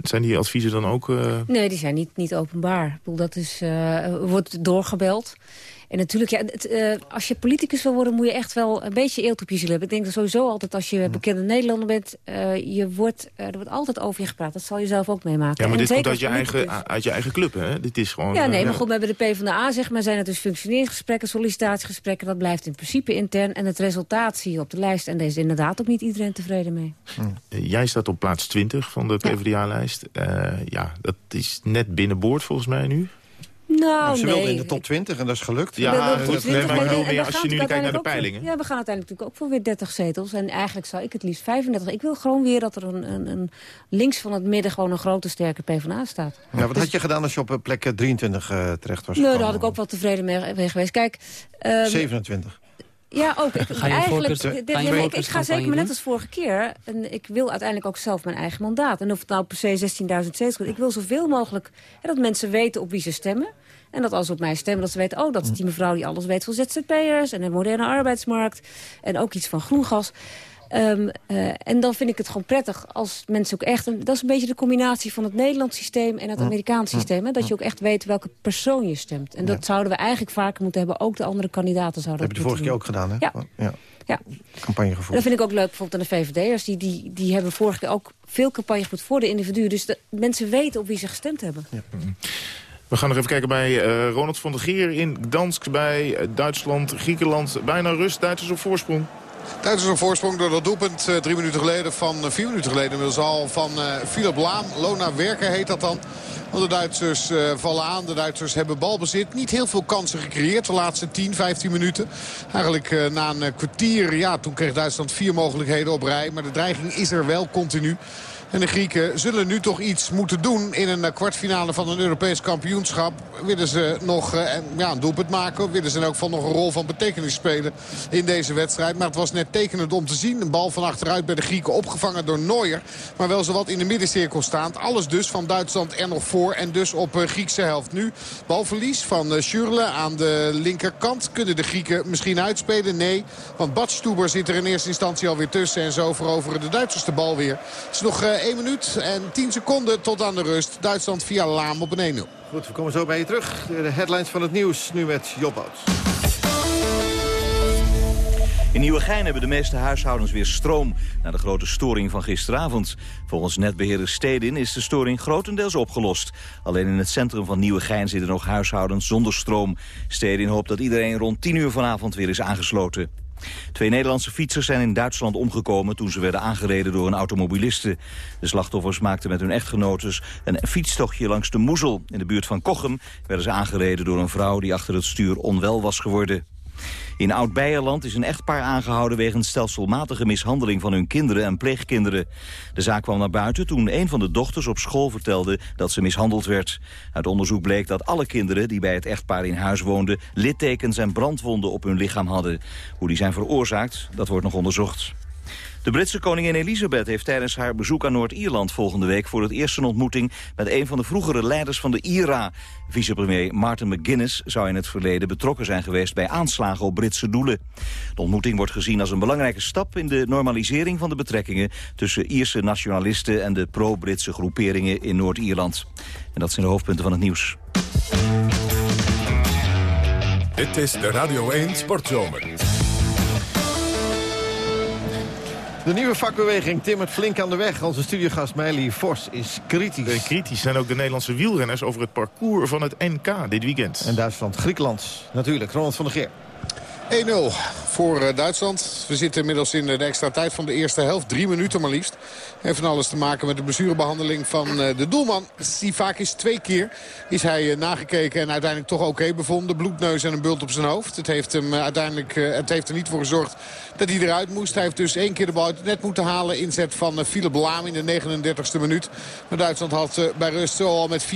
Zijn die adviezen dan ook... eh, Nee, die zijn niet, niet openbaar. Ik bedoel, dat is, eh, wordt doorgebeld. En natuurlijk, ja, het, eh, als je politicus wil worden... moet je echt wel een beetje eelt op je ziel hebben. Ik denk dat sowieso altijd als je bekende Nederlander bent... eh, je wordt, eh, er wordt altijd over je gepraat. Dat zal je zelf ook meemaken. ja, maar En dit komt uit je, eigen, uit je eigen club, hè? Dit is gewoon... Ja, nee, maar goed, we hebben de PvdA, zeg maar, zijn het dus functioneringsgesprekken, sollicitatiegesprekken. Dat blijft in principe intern. En het resultaat zie je op de lijst. En daar is inderdaad ook niet iedereen tevreden mee. Eh, Jij staat op plaats 20 van de PvdA-lijst. Ja, dat is net binnenboord volgens mij nu. Nou, ze nee. wilden in de top 20 en dat is gelukt. Ja, goed, maar als gaan je nu kijkt naar de uiteindelijk ook peilingen. voor- Ja, we gaan uiteindelijk natuurlijk ook voor weer 30 zetels. En eigenlijk zou ik het liefst 35. Ik wil gewoon weer dat er een, een, een links van het midden gewoon een grote sterke PvdA staat. Ja, wat had je gedaan als je op eh, plek eh, 23 eh, terecht was Nee, daar gekomen? had ik ook wel tevreden mee, mee geweest. Kijk, ehm, 27. Ja, ook. Ik, (laughs) Ga eigenlijk, voorkeurs- dit- ga je ja, maar ik, ik ga zeker maar net als vorige keer. En ik wil uiteindelijk ook zelf mijn eigen mandaat. En of het nou per se 16.000 zetels is. Ik wil zoveel mogelijk hè, dat mensen weten op wie ze stemmen. En dat als ze op mij stemmen, dat ze weten... oh, dat is die mevrouw die alles weet van ZZP'ers... en de moderne arbeidsmarkt. En ook iets van groengas. Ehm, eh, en dan vind ik het gewoon prettig als mensen ook echt... dat is een beetje de combinatie van het Nederlands systeem... en het. Amerikaans systeem. Hè, dat je ook echt weet welke persoon je stemt. En dat zouden we eigenlijk vaker moeten hebben. Ook de andere kandidaten zouden Dat heb je de vorige keer ook gedaan, hè? Ja. ja. Ja. Campagne gevoerd. dat vind ik ook leuk bijvoorbeeld aan de VVD'ers. Die, die, die hebben vorige keer ook veel campagne gevoerd voor de individu. Dus de, mensen weten op wie ze gestemd hebben. We gaan nog even kijken bij eh, Ronald van der Geer in Gdansk... bij eh, Duitsland, Griekenland. Bijna rust, Duitsers op voorsprong. Tijdens een voorsprong door dat doelpunt eh, drie minuten geleden van, vier minuten geleden inmiddels al van eh Philip Laam. Lona Werker heet dat dan. Want de Duitsers vallen aan. De Duitsers hebben balbezit. Niet heel veel kansen gecreëerd de laatste 10, 15 minuten. Eigenlijk na een kwartier, ja, toen kreeg Duitsland vier mogelijkheden op rij. Maar de dreiging is er wel continu. En de Grieken zullen nu toch iets moeten doen in een eh, kwartfinale van een Europees kampioenschap. Willen ze nog uh, ja, een doelpunt maken? Willen ze elk geval nog een rol van betekenis spelen in deze wedstrijd? Maar het was net tekenend om te zien. Een bal van achteruit bij de Grieken opgevangen door Neuer. Maar wel zowat in de middencirkel staand. Alles dus van Duitsland er nog voor. En dus op uh, Griekse helft nu. Balverlies van Schürrle aan de linkerkant. Kunnen de Grieken misschien uitspelen? Nee. Want Badstuber zit er in eerste instantie alweer tussen. En zo veroveren de Duitsers de bal weer. Het is nog 1 minuut en 10 seconden tot aan de rust. Duitsland via Laam op een 1-0. Goed, we komen zo bij je terug. De headlines van het nieuws nu met Job Oud. In Nieuwegein hebben de meeste huishoudens weer stroom... na de grote storing van gisteravond. Volgens netbeheerder Stedin is de storing grotendeels opgelost. Alleen in het centrum van Nieuwegein zitten nog huishoudens zonder stroom. Stedin hoopt dat iedereen rond 10 uur vanavond weer is aangesloten. Twee Nederlandse fietsers zijn in Duitsland omgekomen toen ze werden aangereden door een automobiliste. De slachtoffers maakten met hun echtgenotes een fietstochtje langs de Moezel. In de buurt van Kochem werden ze aangereden door een vrouw die achter het stuur onwel was geworden. In Oud-Beierland is een echtpaar aangehouden wegens stelselmatige mishandeling van hun kinderen en pleegkinderen. De zaak kwam naar buiten toen een van de dochters op school vertelde dat ze mishandeld werd. Uit onderzoek bleek dat alle kinderen die bij het echtpaar in huis woonden littekens en brandwonden op hun lichaam hadden. Hoe die zijn veroorzaakt, dat wordt nog onderzocht. De Britse koningin Elisabeth heeft tijdens haar bezoek aan Noord-Ierland volgende week voor het eerst een ontmoeting met een van de vroegere leiders van de IRA. Vicepremier Martin McGuinness zou in het verleden betrokken zijn geweest bij aanslagen op Britse doelen. De ontmoeting wordt gezien als een belangrijke stap in de normalisering van de betrekkingen tussen Ierse nationalisten en de pro-Britse groeperingen in Noord-Ierland. En dat zijn de hoofdpunten van het nieuws. Dit is de Radio 1 Sportzomer. De nieuwe vakbeweging timmert flink aan de weg. Onze studiogast Meili Vos is kritisch. Kritisch zijn ook de Nederlandse wielrenners over het parcours van het NK dit weekend. En Duitsland, Griekenland natuurlijk. Ronald van der Geer. 1-0 voor eh, Duitsland. We zitten inmiddels in de extra tijd van de eerste helft. Drie minuten maar liefst. Heeft van alles te maken met de blessurebehandeling van eh, de doelman. Sivakis twee keer is hij eh, nagekeken en uiteindelijk toch oké bevonden. Bloedneus en een bult op zijn hoofd. Het heeft, hem uiteindelijk, het heeft er niet voor gezorgd dat hij eruit moest. Hij heeft dus één keer de bal uit het net moeten halen. Inzet van Philip Laam in de 39ste minuut. Maar Duitsland had bij rust al met 4-5-0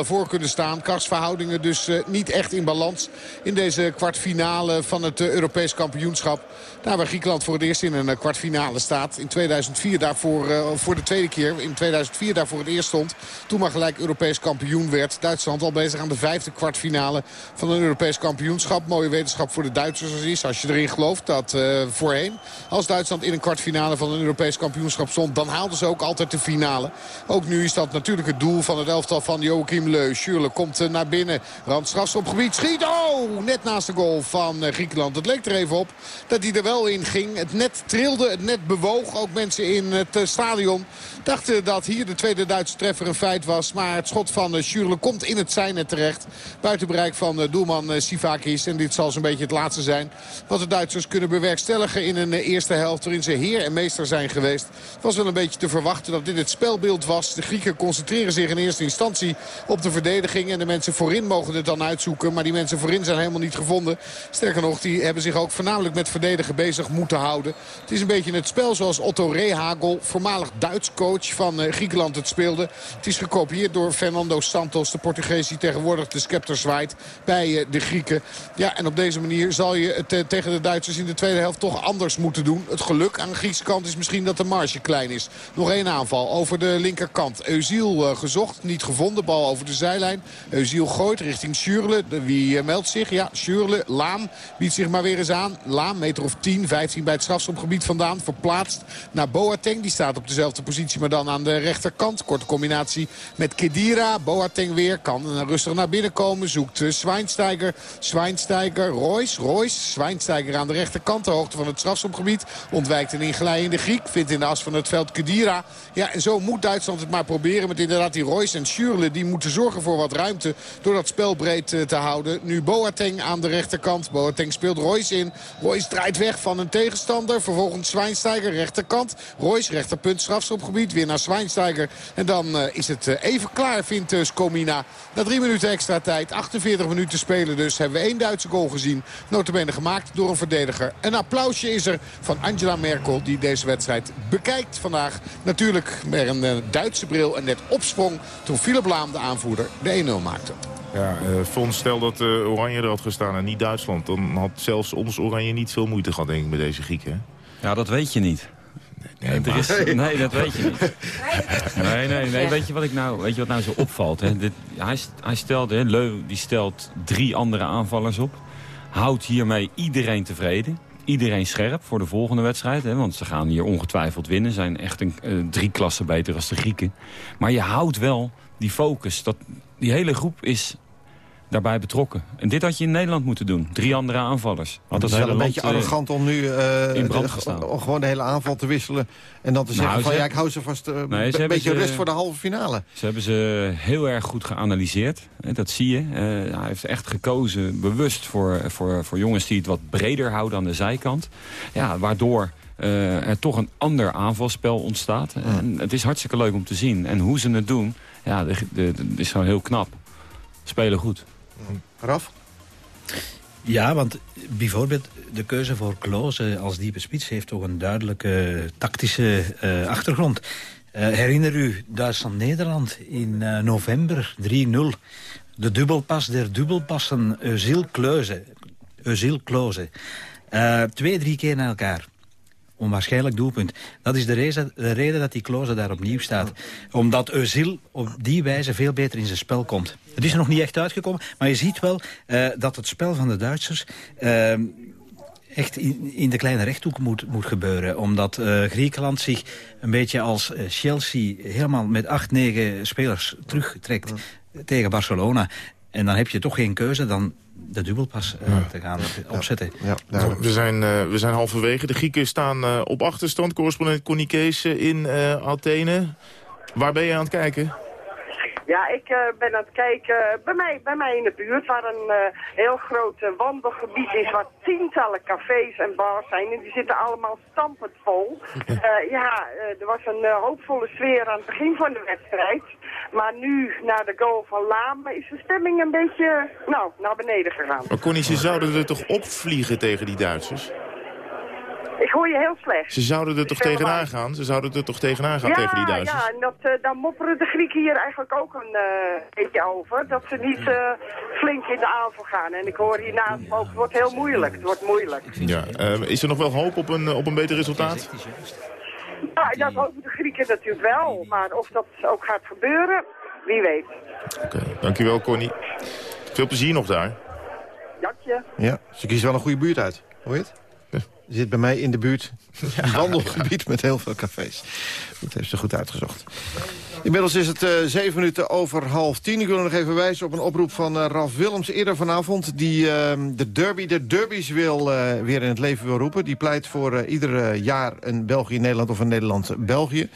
voor kunnen staan. Karsverhoudingen dus niet echt in balans in deze kwartfinale van het Europees kampioenschap. Daar waar Griekenland voor het eerst in een kwartfinale staat. In 2004 daarvoor voor de tweede keer. In 2004 daarvoor het eerst stond. Toen maar gelijk Europees kampioen werd. Duitsland al bezig aan de vijfde kwartfinale van een Europees kampioenschap. Mooie wetenschap voor de Duitsers is. Als je erin gelooft dat voorheen. Als Duitsland in een kwartfinale van een Europees kampioenschap stond. Dan haalden ze ook altijd de finale. Ook nu is dat natuurlijk het doel van het elftal van Joachim Leu. Schürrle komt naar binnen. Rand gebied. Schiet. Oh! Net naast de goal van Griekenland. Het leek er even op dat hij er wel in ging. Het net trilde. Het net bewoog. Ook mensen in het stadion dachten dat hier de tweede Duitse treffer een feit was. Maar het schot van Schürrle komt in het zijnet terecht. Buiten bereik van doelman Sivakis. En dit zal zo'n beetje het laatste zijn wat de Duitsers kunnen bewerkstelligen in een eerste helft. Waarin ze heer en meester zijn geweest. Het was wel een beetje te verwachten dat dit het spelbeeld was. De Grieken concentreren zich in eerste instantie op de verdediging. En de mensen voorin mogen het dan uitzoeken. Maar die mensen voorin zijn helemaal niet gevonden. Sterker nog, die hebben zich ook voornamelijk met verdedigen bezig moeten houden. Het is een beetje het spel zoals Otto Rehagel, voormalig Duits coach van Griekenland, het speelde. Het is gekopieerd door Fernando Santos, de Portugees die tegenwoordig de scepter zwaait bij de Grieken. Ja, en op deze manier zal je het tegen de Duitsers in de tweede helft toch anders moeten doen. Het geluk aan de Griekse kant is misschien dat de marge klein is. Nog één aanval over de linkerkant. Eusiel gezocht, niet gevonden. Bal over de zijlijn. Eusiel gooit richting Schürle. Wie meldt zich? Ja, Schürle. Laam biedt zich maar weer eens aan. Laam, meter of 10, 15 bij het strafschopgebied vandaan. Verplaatst naar Boateng. Die staat op dezelfde positie, dan aan de rechterkant. Korte combinatie met Kedira. Boateng weer. Kan rustig naar binnen komen. Zoekt Schweinsteiger. Schweinsteiger. Royce. Royce. Schweinsteiger aan de rechterkant. De hoogte van het strafschopgebied. Ontwijkt een inglijende Griek. Vindt in de as van het veld Kedira. Ja, en zo moet Duitsland het maar proberen. Met inderdaad die Royce en Schürle. Die moeten zorgen voor wat ruimte. Door dat spel breed te houden. Nu Boateng aan de rechterkant. Boateng speelt Royce in. Royce draait weg van een tegenstander. Vervolgens Zwijnsteiger, rechterkant. Royce, rechterpunt, strafschopgebied. Weer naar Zwijnsteiger. En dan eh, is het eh, even klaar, vindt uh, Skomina. Na drie minuten extra tijd, 48 minuten spelen dus... hebben we één Duitse goal gezien. Notabene gemaakt door een verdediger. Een applausje is er van Angela Merkel... die deze wedstrijd bekijkt vandaag. Natuurlijk met een Duitse bril en net opsprong... toen Philip Laam, de aanvoerder, de 1-0 maakte. Ja, uh, Fons, stel dat uh, Oranje er had gestaan en niet Duitsland... dan had zelfs ons Oranje niet veel moeite gehad, denk ik, met deze Grieken. Hè? Ja, dat weet je niet. Nee, er is, nee, dat weet je niet. Nee, nee, nee. Weet je wat, ik nou, weet je wat nou zo opvalt? Hè? Dit, hij, hij stelt, hè, Leu die stelt drie andere aanvallers op. Houdt hiermee iedereen tevreden. Iedereen scherp voor de volgende wedstrijd. Hè, want ze gaan hier ongetwijfeld winnen. Zijn echt een, uh, drie klassen beter als de Grieken. Maar je houdt wel die focus. Dat, die hele groep is daarbij betrokken. En dit had je in Nederland moeten doen. Drie andere aanvallers. Want het is wel een beetje arrogant om nu uh, in brand te staan. gewoon de hele aanval te wisselen. En dan te Nou, zeggen van ze- ja, ik hou ze vast uh, Nee, ze een beetje ze- rust voor de halve finale. Ze hebben ze heel erg goed geanalyseerd. Dat zie je. Eh, hij heeft echt gekozen bewust voor, voor, voor jongens die het wat breder houden aan de zijkant. Ja, waardoor eh, er toch een ander aanvalspel ontstaat. En het is hartstikke leuk om te zien. En hoe ze het doen, ja, de, de, de- is gewoon heel knap. Spelen goed. Raf? Ja, want bijvoorbeeld de keuze voor Klose als diepe spits... heeft toch een duidelijke tactische eh, achtergrond. Eh, herinner u Duitsland-Nederland in eh, november 3-0. De dubbelpas der dubbelpassen Klose. Özil Klose. Eh, twee, drie keer naar elkaar. Onwaarschijnlijk doelpunt. Dat is de reden, de reden dat die Klose daar opnieuw staat. Omdat Özil op die wijze veel beter in zijn spel komt. Het is er nog niet echt uitgekomen, maar je ziet wel eh, dat het spel van de Duitsers... eh, echt in, in de kleine rechthoek moet, moet gebeuren. Omdat eh, Griekenland zich een beetje als Chelsea... helemaal met acht, negen spelers terugtrekt tegen Barcelona. En dan heb je toch geen keuze dan de dubbelpas eh, te gaan opzetten. we, zijn, eh, we zijn halverwege. De Grieken staan eh, op achterstand. Correspondent Connie Kees in eh, Athene. Waar ben je aan het kijken? Ja, ik eh, ben aan het kijken bij mij, bij mij in de buurt waar een eh, heel groot eh, wandelgebied is waar tientallen cafés en bars zijn en die zitten allemaal stampend vol. (laughs) Eh, ja, eh, er was een hoopvolle sfeer aan het begin van de wedstrijd, maar nu na de goal van Lame is de stemming een beetje, nou, naar beneden gegaan. Maar Connie, ze zouden er toch opvliegen tegen die Duitsers? Ik hoor je heel slecht. Ze zouden er toch tegenaan maar. gaan? Ze zouden er toch tegenaan gaan ja, tegen die Duitsers? Ja, en dat, eh, daar mopperen de Grieken hier eigenlijk ook een eh, beetje over. Dat ze niet eh, flink in de aanval gaan. En ik hoor hiernaast ook, het wordt heel moeilijk. Het wordt moeilijk. Ja, eh, is er nog wel hoop op een, op een beter resultaat? Ja, dat hopen de Grieken natuurlijk wel. Maar of dat ook gaat gebeuren, wie weet. Dankjewel, Connie. Veel plezier nog daar. Dank je. Ja, ze kiezen wel een goede buurt uit. Hoor je het? Zit bij mij in de buurt. (laughs) Een wandelgebied met heel veel cafés. Dat heeft ze goed uitgezocht. Inmiddels is het eh, zeven minuten over half tien. Ik wil nog even wijzen op een oproep van eh, Ralf Willems eerder vanavond... die eh, de derby de derbies wil, eh, weer in het leven wil roepen. Die pleit voor ieder jaar een België-Nederland of een Nederland-België.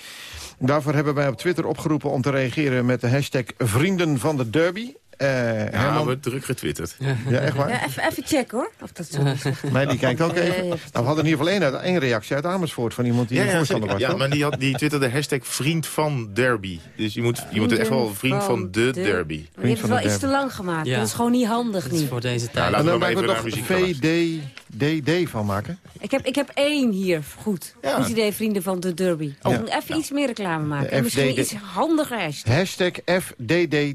Daarvoor hebben wij op Twitter opgeroepen om te reageren met de hashtag Vrienden van de Derby. Eh, Ja, Herman- we druk getwitterd. Ja, echt waar? Ja, even, even checken hoor, of dat zo is. (laughs) Maar die kijkt ook even. ja, Nou, ja. we hadden in ieder geval één, uit, één reactie uit Amersfoort... van iemand die Ja, voorstander was. ja toch? maar die, had, die twitterde hashtag vriend van derby. Dus je moet, je moet echt wel vriend van de derby. Je hebt het wel iets te lang gemaakt. Ja. Dat is gewoon niet handig nu. voor deze Ja, tijd. laten en we dan maar maken we even toch naar muziek gaan VDD van maken. Ik heb, ik heb één hier, goed. Ja. Goed idee, vrienden van de derby. Oh. Even iets meer reclame maken. En misschien iets handiger hashtag. Hashtag FDDD.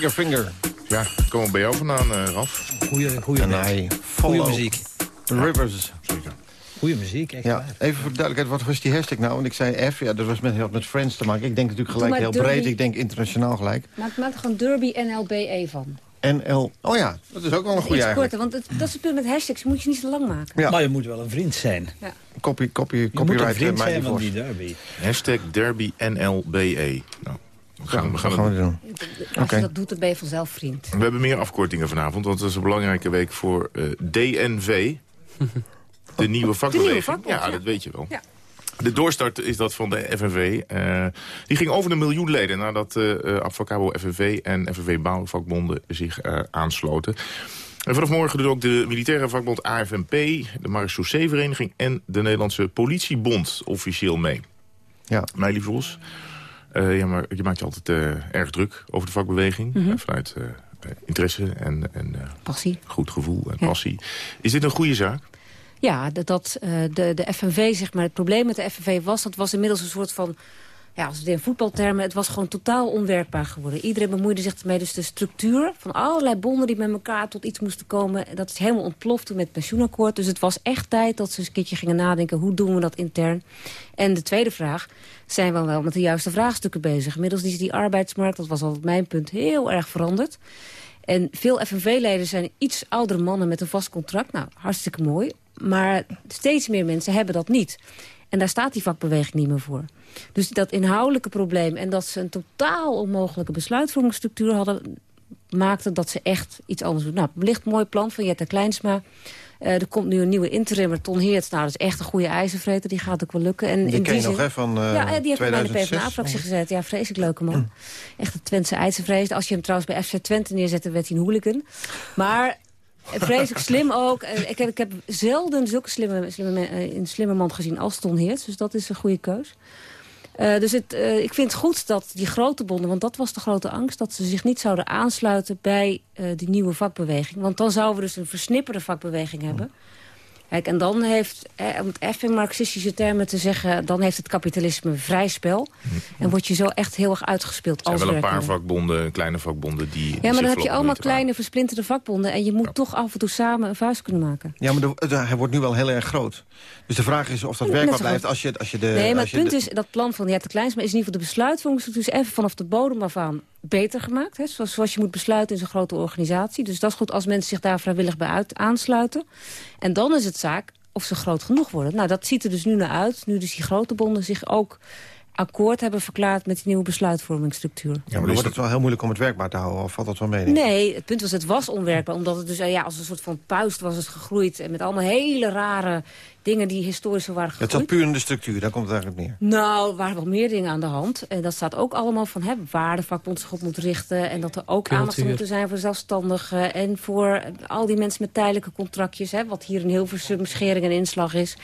Triggerfinger. Ja, komen bij jou vandaan, eh, Raf. Goeie, goeie, En hij goeie follow muziek. Rivers. Goeie muziek, echt Ja, waar. even voor de duidelijkheid, wat was die hashtag nou? Want ik zei F, ja, dat was met, had met Friends te maken. Ik denk natuurlijk gelijk heel breed, ik denk internationaal gelijk. Maak, maak er gewoon Derby NLBE van. NL, oh ja, dat is ook wel een goede Iets eigenlijk. korter, want het, dat is het punt met hashtags. Moet je niet zo lang maken. Ja. Maar je moet wel een vriend zijn. Ja. Copy, copy, Je moet een copyright vriend eh, zijn van die derby. Hashtag Derby NLBE. Nou, gaan, we gaan, Dat gaan we doen. Als Oké. je dat doet, dan ben je vanzelf vriend. We hebben meer afkortingen vanavond, want het is een belangrijke week voor eh, DNV. (laughs) De nieuwe vakbeweging. vakbond, ja, ja. dat weet je wel. Ja. De doorstart is dat van de FNV. Eh, die ging over de miljoen leden nadat uh, Advocabo FNV en FNV Bouwvakbonden zich uh, aansloten. En vanaf morgen doen ook de militaire vakbond AFNP, de Marechaussee-vereniging en de Nederlandse politiebond officieel mee. Ja. Meili Vos, uh, ja, maar je maakt je altijd uh, erg druk over de vakbeweging. Mhm. uh, vanuit interesse en, en passie. goed gevoel en ja. passie. Is dit een goede zaak? Ja, dat, dat de, de FNV, zeg maar, het probleem met de FNV was... dat was inmiddels een soort van, ja, als het in voetbaltermen... het was gewoon totaal onwerkbaar geworden. Iedereen bemoeide zich ermee. Dus de structuur van allerlei bonden die met elkaar tot iets moesten komen... dat is helemaal ontploft toen met het pensioenakkoord. Dus het was echt tijd dat ze eens een keertje gingen nadenken... hoe doen we dat intern? En de tweede vraag, zijn we wel met de juiste vraagstukken bezig? Inmiddels is die arbeidsmarkt, dat was altijd mijn punt, heel erg veranderd. En veel FNV-leden zijn iets oudere mannen met een vast contract. Nou, hartstikke mooi. Maar steeds meer mensen hebben dat niet. En daar staat die vakbeweging niet meer voor. Dus dat inhoudelijke probleem en dat ze een totaal onmogelijke besluitvormingsstructuur hadden... maakte dat ze echt iets anders doen. Nou, een mooi plan van Jette Kleinsma. Uh, er komt nu een nieuwe interimmer, Ton Heert. Nou, dat is echt een goede ijzervreter. Die gaat ook wel lukken. En die in ken je zin... nog, hè, van uh, Ja, die heeft bij de 2006. PvdA-fractie gezet. Ja, vreselijk leuke man. Echt een Twentse ijzervrees. Als je hem trouwens bij FC Twente neerzette, werd hij een hooligan. Maar vreselijk slim ook. Ik heb, ik heb zelden zulke slimme, slimme, uh, een slimme man gezien als Ton Heert. Dus dat is een goede keus. Uh, dus het, uh, ik vind het goed dat die grote bonden, want dat was de grote angst... dat ze zich niet zouden aansluiten bij uh, die nieuwe vakbeweging. Want dan zouden we dus een versnipperde vakbeweging hebben. Kijk, en dan heeft, eh, om het even in marxistische termen te zeggen... dan heeft het kapitalisme vrij spel. En word je zo echt heel erg uitgespeeld Er zijn als wel een paar vakbonden, kleine vakbonden... die Ja, maar dan heb je allemaal kleine versplinterde vakbonden... en je moet toch af en toe samen een vuist kunnen maken. Ja, maar de, de, hij wordt nu wel heel erg groot. Dus de vraag is of dat werkbaar blijft als je, als je de... nee, maar als het je punt de- is, dat plan van Jette Kleinsma... is in ieder geval de besluitvormingsstructuur even vanaf de bodem af aan beter gemaakt. Hè? Zoals, zoals je moet besluiten in zo'n grote organisatie. Dus dat is goed als mensen zich daar vrijwillig bij uit, aansluiten. En dan is het zaak of ze groot genoeg worden. Nou, dat ziet er dus nu naar uit. Nu dus die grote bonden zich ook akkoord hebben verklaard met die nieuwe besluitvormingsstructuur. Ja, maar dan wordt het wel heel moeilijk om het werkbaar te houden. Of valt dat wel mee? Nee, het punt was, het was onwerkbaar. Omdat het dus eh, ja, als een soort van puist was het gegroeid. En met allemaal hele rare dingen die historisch waren Het gegroeid. zat puur in de structuur, daar komt het eigenlijk neer. Nou, er waren wel meer dingen aan de hand. En dat staat ook allemaal van hè, waar de vakbond zich op moet richten. En dat er ook aandacht moet zijn voor zelfstandigen. En voor al die mensen met tijdelijke contractjes. Hè, wat hier een Hilversum schering en inslag is.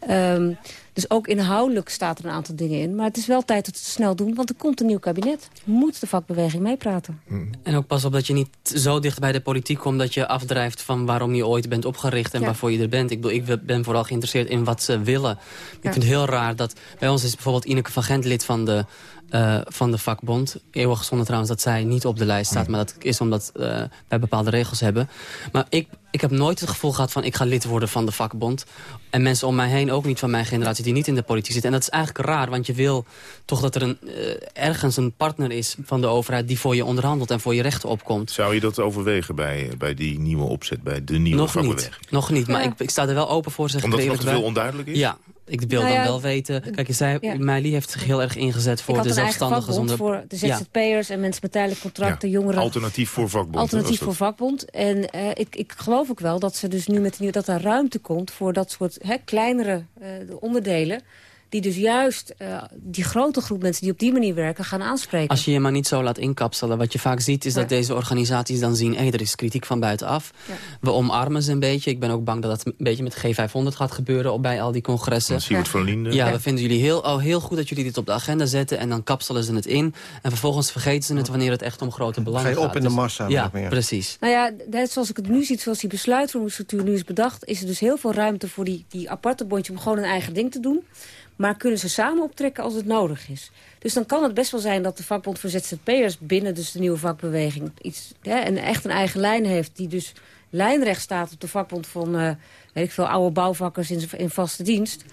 Ehm, dus ook inhoudelijk staat er een aantal dingen in. Maar het is wel tijd dat we het snel doen, want er komt een nieuw kabinet. Moet de vakbeweging meepraten. En ook pas op dat je niet zo dicht bij de politiek komt... dat je afdrijft van waarom je ooit bent opgericht en Ja. waarvoor je er bent. Ik, bedoel, ik ben vooral geïnteresseerd in wat ze willen. Ik vind het heel raar dat... Bij ons is bijvoorbeeld Ineke van Gent lid van de, eh, van de vakbond. Eeuwig gezonde trouwens dat zij niet op de lijst staat. Maar dat is omdat eh, wij bepaalde regels hebben. Maar ik, ik heb nooit het gevoel gehad van ik ga lid worden van de vakbond. En mensen om mij heen, ook niet van mijn generatie... die niet in de politiek zitten. En dat is eigenlijk raar, want je wil toch dat er een, eh, ergens een partner is van de overheid... die voor je onderhandelt en voor je rechten opkomt. Zou je dat overwegen bij, bij die nieuwe opzet, bij de nieuwe Nog vakbeweging? niet, nog niet, maar Ja. ik, ik sta er wel open voor. Zeg Omdat het nog te veel onduidelijk is? Ja, ik wil Nou dan ja, wel weten... Kijk, je zei, ja. Meili heeft zich heel erg ingezet voor ik had de zelfstandigen. Zonder... voor de ZZP'ers en mensen met tijdelijke contracten, jongeren. Alternatief voor vakbond. Alternatief voor vakbond. En eh, ik, ik geloof ook wel dat ze dus nu met de nieuwe, dat er ruimte komt voor dat soort hè, kleinere eh, onderdelen. Die dus juist eh, die grote groep mensen die op die manier werken gaan aanspreken. Als je je maar niet zo laat inkapselen. Wat je vaak ziet is dat deze organisaties dan zien... hé, er is kritiek van buitenaf. Ja. We omarmen ze een beetje. Ik ben ook bang dat het een beetje met G500 gaat gebeuren... op bij al die congressen. Siewert van Linden. Ja, Ja. we vinden jullie heel, oh, heel goed dat jullie dit op de agenda zetten... en dan kapselen ze het in. En vervolgens vergeten ze het wanneer het echt om grote belangen Ga je gaat. op in de Dus- massa, Ja, meer. precies. Nou ja, net zoals ik het nu zie, zoals die besluitvormingsstructuur nu is bedacht... is er dus heel veel ruimte voor die, die aparte bondje om gewoon een eigen ding te doen. Maar kunnen ze samen optrekken als het nodig is. Dus dan kan het best wel zijn dat de vakbond voor ZZP'ers... binnen dus de nieuwe vakbeweging iets, hè, en echt een eigen lijn heeft... die dus lijnrecht staat op de vakbond van, eh, weet ik veel, oude bouwvakkers in, in vaste dienst.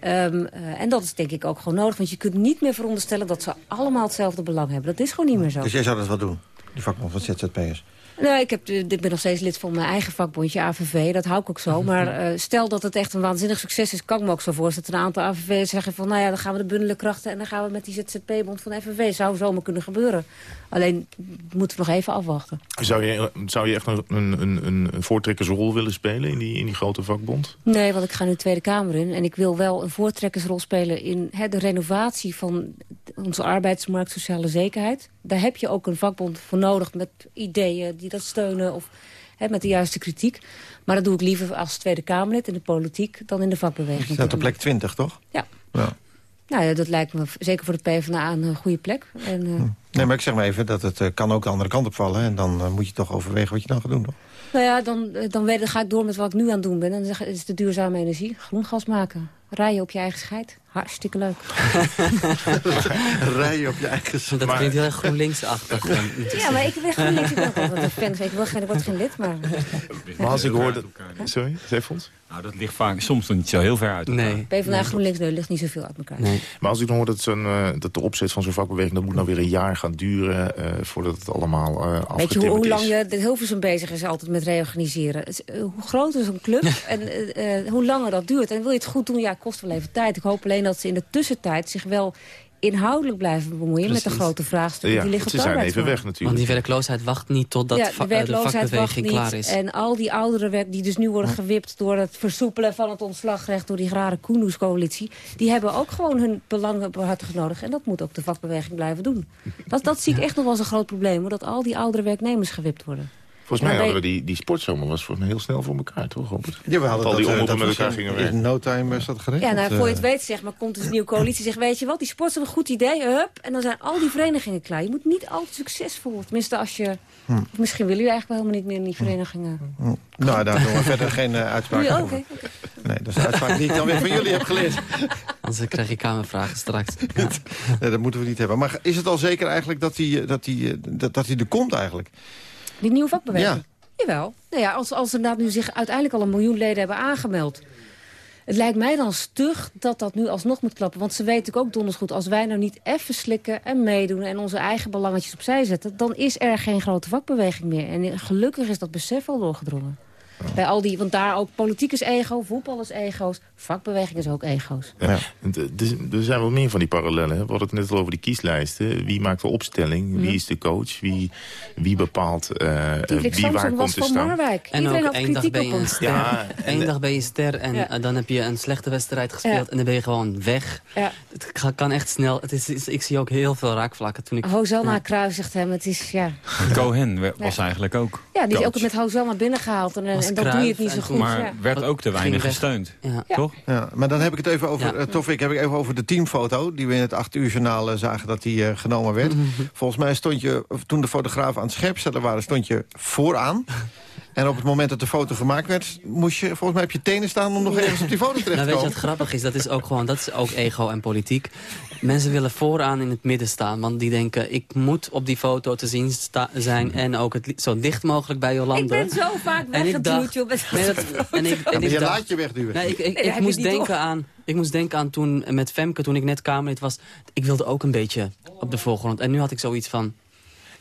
Ehm, eh, en dat is denk ik ook gewoon nodig. Want je kunt niet meer veronderstellen dat ze allemaal hetzelfde belang hebben. Dat is gewoon niet meer zo. Dus jij zou dat wel doen, die vakbond van ZZP'ers? Nou, ik, heb, ik ben nog steeds lid van mijn eigen vakbondje, AVV. Dat hou ik ook zo. Maar (laughs) eh, stel dat het echt een waanzinnig succes is... kan ik me ook zo voorstellen dat een aantal AVV'ers zeggen van... nou ja, dan gaan we de bundelen krachten... en dan gaan we met die ZZP-bond van FNV. Zou zomaar kunnen gebeuren. Alleen moeten we nog even afwachten. Zou je, zou je echt een, een, een, een voortrekkersrol willen spelen in die, in die grote vakbond? Nee, want ik ga nu de Tweede Kamer in. En ik wil wel een voortrekkersrol spelen in hè, de renovatie van onze arbeidsmarkt, sociale zekerheid. Daar heb je ook een vakbond voor nodig met ideeën die dat steunen of hè, met de juiste kritiek. Maar dat doe ik liever als Tweede Kamerlid in de politiek dan in de Je vakbeweging. staat op plek 20, toch? Ja. ja. Nou ja, dat lijkt me zeker voor de PvdA een eh, goede plek. En, eh, Nee, maar ik zeg maar even dat het eh, kan ook de andere kant opvallen. En dan moet je toch overwegen wat je dan gaat doen. Toch? Nou ja, dan, dan, weet, dan ga ik door met wat ik nu aan het doen ben. En dan zeg- is de duurzame energie, groen gas maken. Rijden op je eigen scheid. Hartstikke leuk. (laughs) Rijden op je eigen Dat klinkt heel erg GroenLinks-achtig. (laughs) Ja, maar ik ben gewoon niet ik ben ook een fan. Ik, wil geen, ik word geen lid, maar... Maar als ik hoor dat... Sorry, Stefans? Nou, dat ligt vaak soms nog niet zo heel ver uit elkaar. Nee. PvdA GroenLinks, nee, ligt niet zoveel uit elkaar. Nee. Maar als ik dan hoor dat, zo'n, eh, dat de opzet van zo'n vakbeweging... dat moet nou weer een jaar gaan duren eh, voordat het allemaal eh Weet je hoe, afgetimmerd hoe lang je de Hilversum bezig is altijd met reorganiseren? Eh, hoe groot is een club (laughs) en eh, eh, hoe langer dat duurt? En wil je het goed doen, ja, kost wel even tijd. Ik hoop alleen dat ze in de tussentijd zich wel inhoudelijk blijven bemoeien... met de grote vraagstukken Ja, die liggen ze zijn even weg natuurlijk. Want die werkloosheid wacht niet totdat ja, de eh, de werkloosheid wacht vakbeweging niet. klaar is. En al die ouderenwerk die dus nu worden gewipt... door het versoepelen van het ontslagrecht door die rare Koenhoes-coalitie... die hebben ook gewoon hun belangen behartigd nodig. En dat moet ook de vakbeweging blijven doen. Dat, dat zie ik echt nog wel als een groot probleem. Hoor, dat al die oudere werknemers gewipt worden. Volgens mij Ja, hadden we die, die sportzomer was volgens mij heel snel voor elkaar, toch Robert? Ja, we hadden al die dat, eh, omroepen met was elkaar in- gingen In werken. no time is dat geregeld. Ja, nou, voor je eh. het weet zeg maar, komt dus een nieuwe coalitie. Zegt, weet je wat, die sport is een goed idee. Hup, en dan zijn al die verenigingen klaar. Je moet niet altijd succesvol. Tenminste, als je... Hm. Misschien willen jullie eigenlijk wel helemaal niet meer in die verenigingen. Hm. Nou, daar doen we verder geen eh, uitspraak over. oké. Nee, dat is een uitspraak die ik dan weer van jullie heb geleerd. (laughs) Anders krijg je kamervragen straks. (laughs) Ja. Nee, dat moeten we niet hebben. Maar is het al zeker eigenlijk dat die, eh, dat die, eh, dat, dat die er komt eigenlijk? Die nieuwe vakbeweging? Ja. Jawel. Nou ja, als, als er inderdaad nu zich uiteindelijk al een miljoen leden hebben aangemeld... Het lijkt mij dan stug dat dat nu alsnog moet klappen. Want ze weten ook donders goed... als wij nou niet even slikken en meedoen... en onze eigen belangetjes opzij zetten... dan is er geen grote vakbeweging meer. En gelukkig is dat besef al doorgedrongen. Bij al die, want daar ook politiek is ego, voetbal is ego's, vakbeweging is ook ego's. Ja. Er zijn wel meer van die parallellen. hè. We hadden het net al over die kieslijsten. Wie maakt de opstelling? Wie is de coach? Wie, wie bepaalt eh, Diederik wie waar komt te van staan? Marwijk. En Iedereen ook één dag ben je ster. Ja, en- Eén dag ben je ster en Ja. eh, dan heb je een slechte wedstrijd gespeeld Ja. en dan ben je gewoon weg. Ja. Het kan echt snel. Het is, is- ik zie ook heel veel raakvlakken. Toen ik, Hosanna kruisigt hem, het is, ja... Cohen was Ja. eigenlijk ook Ja, die is ook met Hosanna binnengehaald en, en Dat doe je het niet zo goed. Maar ja. werd ook te weinig gesteund. Ja. Toch? Ja, maar dan heb ik het even over, Ja. eh, Toffik, heb ik even over de teamfoto... die we in het 8 uur journaal eh, zagen dat die eh, genomen werd. Volgens mij stond je, of toen de fotografen aan het scherpstellen waren... stond je vooraan. (laughs) En op het moment dat de foto gemaakt werd... moest je volgens mij op je tenen staan om nog ergens op die foto (laughs) terecht Nou, te weet je komen. wat grappig is? Dat is ook gewoon, dat is ook ego en politiek. Mensen willen vooraan in het midden staan, want die denken... ik moet op die foto te zien zijn en ook het, zo dicht mogelijk bij Jolande. Ik ben zo vaak En ik weggeduwd, joh. Nee, dat, en ik, en ik je dacht- laat je wegduwen. Nee, ik, ik, Nee, dat ik heb je moest denken door. aan, ik moest denken aan toen met Femke, toen ik net Kamerlid was. Ik wilde ook een beetje op de voorgrond. En nu had ik zoiets van...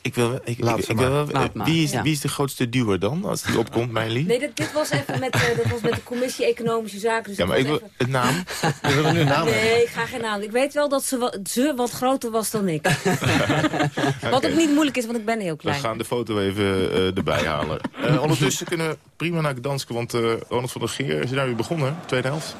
Ik wil, ik, ik, Laat ik ze wil maar. wel- Laat maar, wie, is, ja. wie is de grootste duwer dan, als die opkomt, (laughs) Meili? Nee, dit, dit was even met, eh, dat was met de commissie Economische Zaken. Dus Ja, maar ik wil even- het naam. (laughs) We willen nu een naam hebben. Nee, ik ga geen naam. Ik weet wel dat ze, wa- ze wat groter was dan ik. (laughs) Wat ook niet moeilijk is, want ik ben heel We klein. gaan de foto even eh, erbij halen. Eh, ondertussen kunnen we prima naar Gdansk, want eh, Ronald van der Geer is daar weer begonnen, tweede helft.